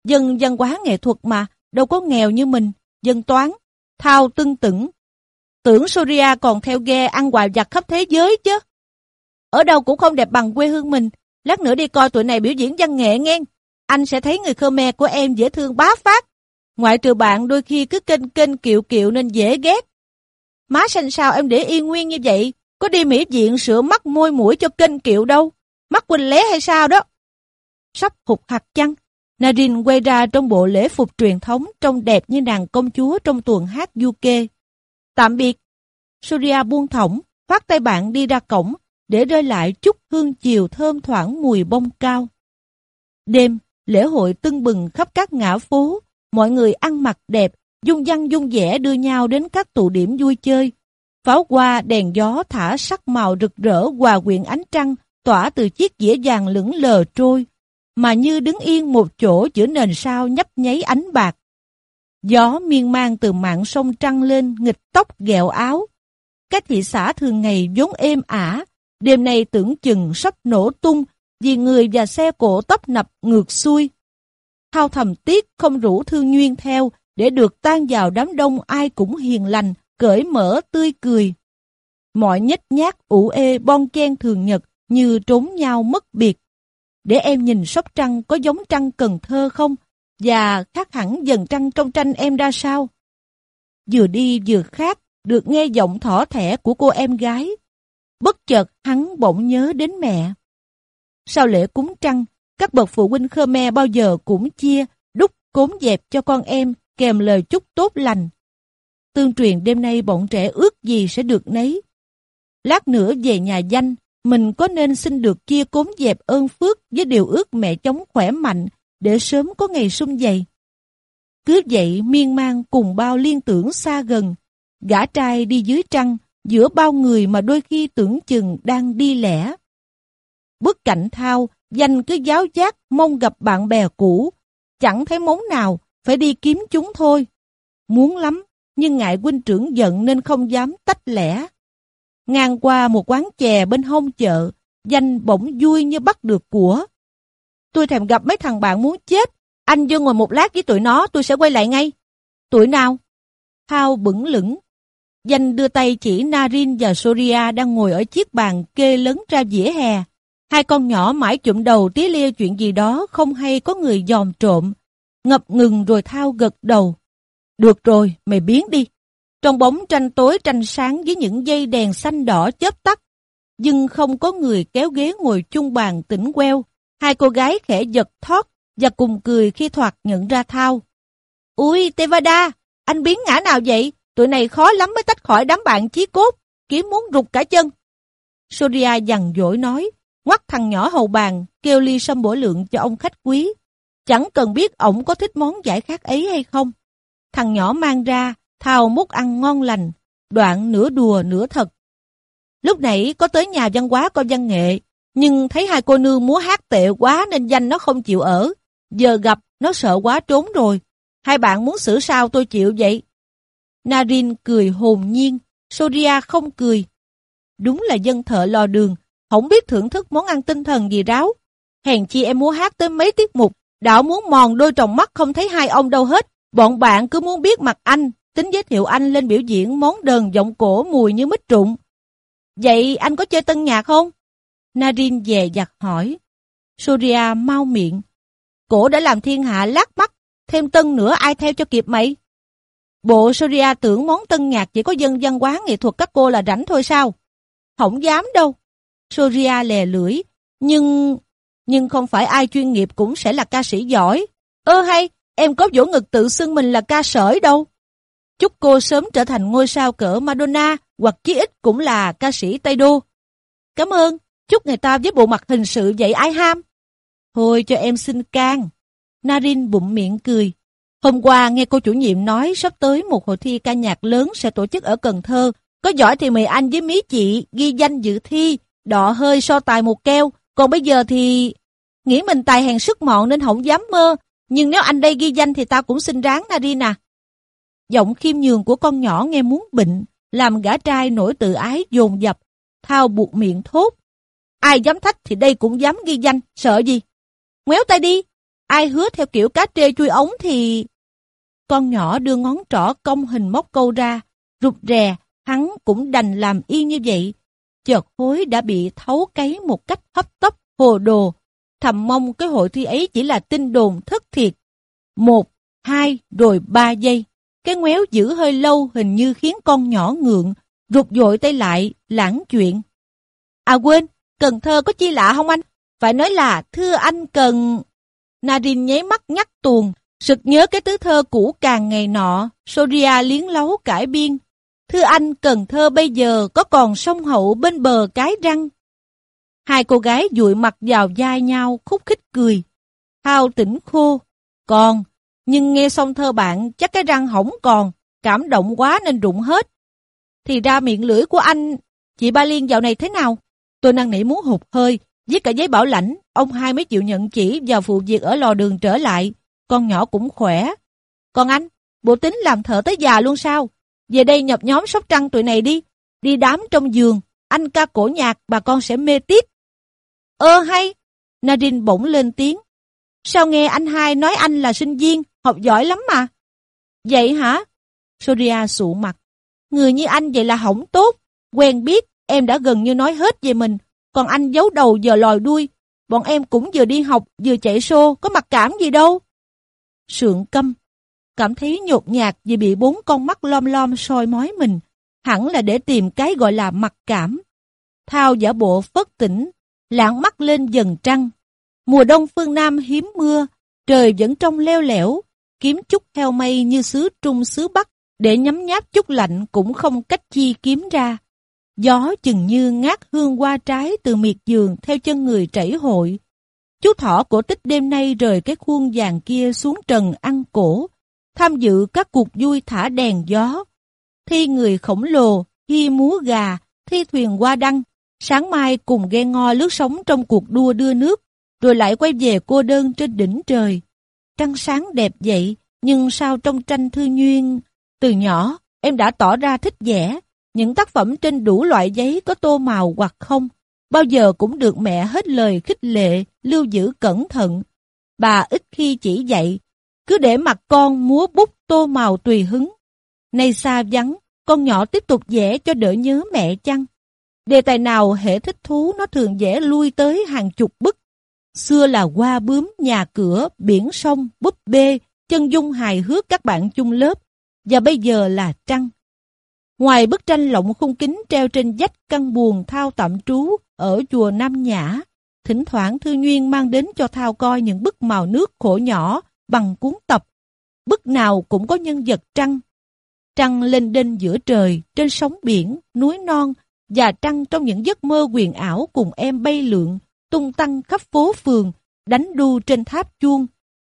Dân văn hóa nghệ thuật mà, đâu có nghèo như mình. Dân toán, thao tưng tửng. Tưởng Soria còn theo ghe ăn hoài giặt khắp thế giới chứ. Ở đâu cũng không đẹp bằng quê hương mình. Lát nữa đi coi tụi này biểu diễn văn nghệ nghe. Anh sẽ thấy người Khmer của em dễ thương bá phát. Ngoại trừ bạn đôi khi cứ kênh kênh kiệu kiệu nên dễ ghét. Má xanh sao em để yên nguyên như vậy? Có đi mỹ viện sửa mắt môi mũi cho kênh kiệu đâu? Mắt quỳnh lé hay sao đó? Sắp hụt hạt chăng? Nadine quay ra trong bộ lễ phục truyền thống trông đẹp như nàng công chúa trong tuần hát du kê. Tạm biệt. Surya buông thõng, phát tay bạn đi ra cổng, để rơi lại chút hương chiều thơm thoảng mùi bông cao. Đêm, lễ hội tưng bừng khắp các ngã phố, mọi người ăn mặc đẹp, dung dăng dung dẻ đưa nhau đến các tụ điểm vui chơi. Pháo hoa, đèn gió thả sắc màu rực rỡ hòa quyện ánh trăng, tỏa từ chiếc dĩa vàng lững lờ trôi, mà như đứng yên một chỗ giữa nền sao nhấp nháy ánh bạc. Gió miên man từ mạng sông trăng lên nghịch tóc ghẹo áo. cách thị xã thường ngày vốn êm ả, đêm nay tưởng chừng sắp nổ tung vì người và xe cổ tấp nập ngược xuôi. Thao thầm tiếc không rủ thương nguyên theo để được tan vào đám đông ai cũng hiền lành, cởi mở tươi cười. Mọi nhếch nhác ủ ê bon chen thường nhật như trốn nhau mất biệt. Để em nhìn sóc trăng có giống trăng Cần Thơ không? Và khác hẳn dần trăng trong tranh em ra sao? Vừa đi vừa khác, được nghe giọng thỏ thẻ của cô em gái. Bất chợt hắn bỗng nhớ đến mẹ. Sau lễ cúng trăng, các bậc phụ huynh Khmer bao giờ cũng chia, đúc, cốm dẹp cho con em kèm lời chúc tốt lành. Tương truyền đêm nay bọn trẻ ước gì sẽ được nấy. Lát nữa về nhà danh, mình có nên xin được chia cốm dẹp ơn phước với điều ước mẹ chống khỏe mạnh để sớm có ngày sung dậy. Cứ vậy miên man cùng bao liên tưởng xa gần, gã trai đi dưới trăng, giữa bao người mà đôi khi tưởng chừng đang đi lẻ. Bức cảnh thao, danh cứ giáo giác mong gặp bạn bè cũ, chẳng thấy móng nào, phải đi kiếm chúng thôi. Muốn lắm, nhưng ngại huynh trưởng giận nên không dám tách lẻ. Ngang qua một quán chè bên hông chợ, danh bỗng vui như bắt được của. Tôi thèm gặp mấy thằng bạn muốn chết, anh vô ngồi một lát với tụi nó, tôi sẽ quay lại ngay. Tuổi nào? Thao bững lửng. Danh đưa tay chỉ Narin và Soria đang ngồi ở chiếc bàn kê lớn ra dĩa hè. Hai con nhỏ mãi chụm đầu tía lia chuyện gì đó không hay có người dòm trộm. Ngập ngừng rồi Thao gật đầu. Được rồi, mày biến đi. Trong bóng tranh tối tranh sáng với những dây đèn xanh đỏ chớp tắt, nhưng không có người kéo ghế ngồi chung bàn tỉnh queo. Hai cô gái khẽ giật thoát và cùng cười khi thoạt nhận ra Thao. Ui, Tevada, anh biến ngã nào vậy? Tụi này khó lắm mới tách khỏi đám bạn chí cốt, kiếm muốn rụt cả chân. Soria dằn dỗi nói, quắt thằng nhỏ hầu bàn, kêu ly sâm bổ lượng cho ông khách quý. Chẳng cần biết ổng có thích món giải khát ấy hay không. Thằng nhỏ mang ra, thao múc ăn ngon lành, đoạn nửa đùa nửa thật. Lúc nãy có tới nhà văn hóa coi văn nghệ, nhưng thấy hai cô nương múa hát tệ quá nên danh nó không chịu ở. Giờ gặp, nó sợ quá trốn rồi. Hai bạn muốn xử sao tôi chịu vậy? Narin cười hồn nhiên, Soria không cười. Đúng là dân thợ lò đường, không biết thưởng thức món ăn tinh thần gì ráo. Hèn chi em muốn hát tới mấy tiết mục, đã muốn mòn đôi tròng mắt không thấy hai ông đâu hết. Bọn bạn cứ muốn biết mặt anh, tính giới thiệu anh lên biểu diễn món đờn giọng cổ mùi như mít trụng. Vậy anh có chơi tân nhạc không? Narin dè dặt hỏi. Surya mau miệng. Cổ đã làm thiên hạ lát mắt, thêm tân nữa ai theo cho kịp mày? Bộ Surya tưởng món tân nhạc chỉ có dân văn hóa nghệ thuật các cô là rảnh thôi sao? Không dám đâu. Soria lè lưỡi. Nhưng... Nhưng không phải ai chuyên nghiệp cũng sẽ là ca sĩ giỏi. Ơ hay, em có vỗ ngực tự xưng mình là ca sởi đâu. Chúc cô sớm trở thành ngôi sao cỡ Madonna hoặc chí ít cũng là ca sĩ Tây Đô. Cảm ơn, chúc người ta với bộ mặt hình sự vậy ai ham. Thôi cho em xin can. Narin bụng miệng cười. Hôm qua nghe cô chủ nhiệm nói sắp tới một hội thi ca nhạc lớn sẽ tổ chức ở Cần Thơ. Có giỏi thì mời anh với mí chị ghi danh dự thi, đọ hơi so tài một keo. Còn bây giờ thì... Nghĩ mình tài hèn sức mọn nên không dám mơ. Nhưng nếu anh đây ghi danh thì tao cũng xin ráng Narin. Giọng khiêm nhường của con nhỏ nghe muốn bệnh, làm gã trai nổi tự ái dồn dập. Thao buộc miệng thốt. Ai dám thách thì đây cũng dám ghi danh, sợ gì? ngoéo tay đi. Ai hứa theo kiểu cá trê chui ống thì... Con nhỏ đưa ngón trỏ cong hình móc câu ra, rụt rè, hắn cũng đành làm y như vậy. Chợt hối đã bị thấu cấy một cách hấp tấp, hồ đồ. Thầm mong cái hội thi ấy chỉ là tin đồn thất thiệt. Một, hai, rồi ba giây. Cái ngoéo giữ hơi lâu hình như khiến con nhỏ ngượng, rụt dội tay lại, lãng chuyện. À quên, Cần Thơ có chi lạ không anh? Phải nói là, thưa anh cần... Nadine nháy mắt nhắc tuồng, sực nhớ cái tứ thơ cũ càng ngày nọ, Soria liến lấu cải biên. Thưa anh, Cần Thơ bây giờ có còn sông hậu bên bờ cái răng. Hai cô gái dụi mặt vào vai nhau, khúc khích cười. Thao tỉnh khô. Còn, nhưng nghe xong thơ bạn chắc cái răng hỏng còn, cảm động quá nên rụng hết. Thì ra miệng lưỡi của anh, chị Ba Liên dạo này thế nào? Tôi năng nỉ muốn hụt hơi, viết cả giấy bảo lãnh, ông hai mới chịu nhận chỉ vào phụ việc ở lò đường trở lại. Con nhỏ cũng khỏe. Còn anh, bộ tính làm thợ tới già luôn sao? Về đây nhập nhóm sóc trăng tụi này đi. Đi đám trong giường, anh ca cổ nhạc, bà con sẽ mê tiếp. Ơ hay! Nadine bỗng lên tiếng. Sao nghe anh hai nói anh là sinh viên, học giỏi lắm mà. Vậy hả? Soria sụ mặt. Người như anh vậy là hỏng tốt. Quen biết, em đã gần như nói hết về mình. Còn anh giấu đầu giờ lòi đuôi. Bọn em cũng vừa đi học, vừa chạy xô, có mặc cảm gì đâu. Sượng câm. Cảm thấy nhột nhạt vì bị bốn con mắt lom lom soi mói mình. Hẳn là để tìm cái gọi là mặc cảm. Thao giả bộ phất tỉnh, lãng mắt lên dần trăng. Mùa đông phương Nam hiếm mưa, trời vẫn trong leo lẻo, kiếm chút heo mây như xứ Trung xứ Bắc, để nhấm nháp chút lạnh cũng không cách chi kiếm ra. Gió chừng như ngát hương qua trái từ miệt giường theo chân người chảy hội. Chú thỏ cổ tích đêm nay rời cái khuôn vàng kia xuống trần ăn cổ, tham dự các cuộc vui thả đèn gió. Thi người khổng lồ, thi múa gà, thi thuyền qua đăng, sáng mai cùng ghe ngo lướt sóng trong cuộc đua đưa nước, rồi lại quay về cô đơn trên đỉnh trời. Trăng sáng đẹp vậy, nhưng sao trong tranh thư nhuyên... Từ nhỏ, em đã tỏ ra thích vẽ, những tác phẩm trên đủ loại giấy có tô màu hoặc không, bao giờ cũng được mẹ hết lời khích lệ, lưu giữ cẩn thận. Bà ít khi chỉ dạy, cứ để mặt con múa bút tô màu tùy hứng. Nay xa vắng, con nhỏ tiếp tục vẽ cho đỡ nhớ mẹ chăng? Đề tài nào hệ thích thú nó thường vẽ lui tới hàng chục bức. Xưa là hoa bướm, nhà cửa, biển sông, búp bê, chân dung hài hước các bạn chung lớp. Và bây giờ là trăng. Ngoài bức tranh lộng khung kính treo trên dách căn buồn Thao tạm trú ở chùa Nam Nhã, thỉnh thoảng Thư Nguyên mang đến cho Thao coi những bức màu nước khổ nhỏ bằng cuốn tập. Bức nào cũng có nhân vật trăng. Trăng lên đên giữa trời, trên sóng biển, núi non, và trăng trong những giấc mơ quyền ảo cùng em bay lượn, tung tăng khắp phố phường, đánh đu trên tháp chuông.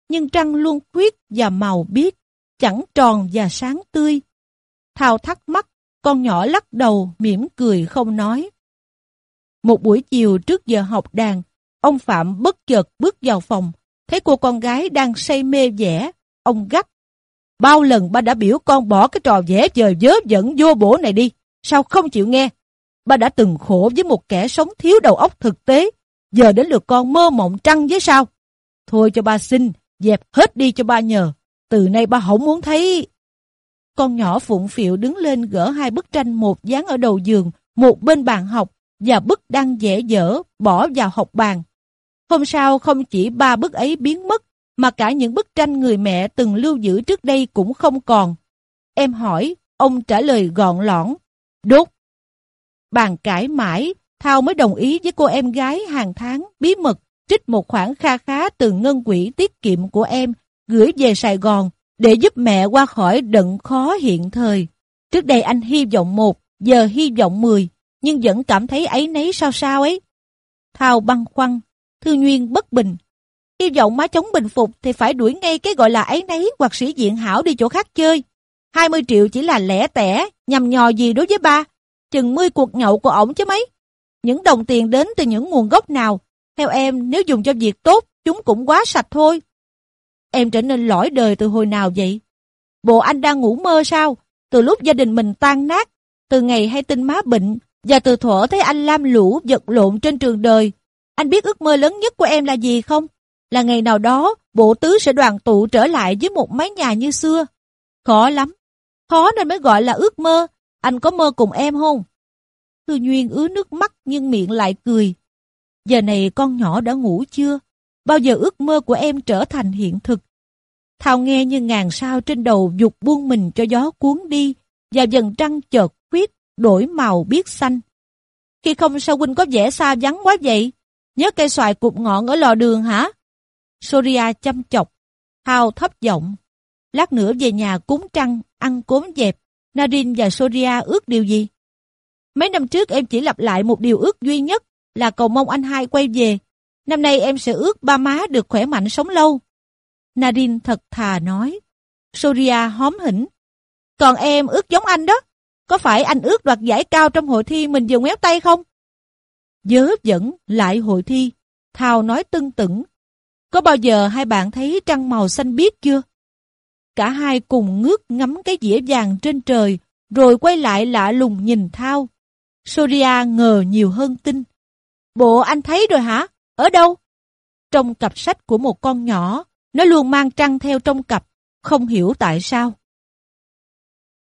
Nhưng trăng luôn khuyết và màu biếc, chẳng tròn và sáng tươi. Thao thắc mắc, con nhỏ lắc đầu, mỉm cười không nói. Một buổi chiều trước giờ học đàn, ông Phạm bất chợt bước vào phòng, thấy cô con gái đang say mê vẽ, ông gắt. Bao lần ba đã biểu con bỏ cái trò vẽ dời dớ dẫn vô bổ này đi, sao không chịu nghe? Ba đã từng khổ với một kẻ sống thiếu đầu óc thực tế, giờ đến lượt con mơ mộng trăng với sao? Thôi cho ba xin, dẹp hết đi cho ba nhờ, từ nay ba không muốn thấy... Con nhỏ phụng phịu đứng lên gỡ hai bức tranh một dán ở đầu giường, một bên bàn học, và bức đang dễ dở, bỏ vào học bàn. Hôm sau không chỉ ba bức ấy biến mất, mà cả những bức tranh người mẹ từng lưu giữ trước đây cũng không còn. Em hỏi, ông trả lời gọn lõn, đốt. Bàn cãi mãi, Thao mới đồng ý với cô em gái hàng tháng bí mật trích một khoản kha khá từ ngân quỹ tiết kiệm của em gửi về Sài Gòn để giúp mẹ qua khỏi đận khó hiện thời. Trước đây anh hy vọng một, giờ hy vọng mười, nhưng vẫn cảm thấy ấy nấy sao sao ấy. Thao băng khoăn, Thư Nguyên bất bình. Hy vọng má chống bình phục thì phải đuổi ngay cái gọi là ấy nấy hoặc sĩ diện hảo đi chỗ khác chơi. 20 triệu chỉ là lẻ tẻ, nhằm nhò gì đối với ba. Chừng 10 cuộc nhậu của ổng chứ mấy. Những đồng tiền đến từ những nguồn gốc nào, theo em nếu dùng cho việc tốt, chúng cũng quá sạch thôi. Em trở nên lõi đời từ hồi nào vậy? Bộ anh đang ngủ mơ sao? Từ lúc gia đình mình tan nát, từ ngày hay tin má bệnh, và từ thuở thấy anh lam lũ vật lộn trên trường đời. Anh biết ước mơ lớn nhất của em là gì không? là ngày nào đó, bộ tứ sẽ đoàn tụ trở lại với một mái nhà như xưa. Khó lắm. Khó nên mới gọi là ước mơ. Anh có mơ cùng em không? Thư Duyên ứa nước mắt nhưng miệng lại cười. Giờ này con nhỏ đã ngủ chưa? Bao giờ ước mơ của em trở thành hiện thực? Thao nghe như ngàn sao trên đầu dục buông mình cho gió cuốn đi và dần trăng chợt khuyết, đổi màu biết xanh. Khi không sao huynh có vẻ xa vắng quá vậy? Nhớ cây xoài cụp ngọn ở lò đường hả? Soria chăm chọc. Hào thấp giọng. Lát nữa về nhà cúng trăng, ăn cốm dẹp. Narin và Soria ước điều gì? Mấy năm trước em chỉ lặp lại một điều ước duy nhất là cầu mong anh hai quay về. Năm nay em sẽ ước ba má được khỏe mạnh sống lâu. Narin thật thà nói. Soria hóm hỉnh. Còn em ước giống anh đó. Có phải anh ước đoạt giải cao trong hội thi mình vừa ngoéo tay không? Dớ dẫn lại hội thi. Thao nói tưng tửng. Có bao giờ hai bạn thấy trăng màu xanh biếc chưa? Cả hai cùng ngước ngắm cái dĩa vàng trên trời, rồi quay lại lạ lùng nhìn Thao. Soria ngờ nhiều hơn tin. Bộ anh thấy rồi hả? Ở đâu? Trong cặp sách của một con nhỏ, nó luôn mang trăng theo trong cặp, không hiểu tại sao.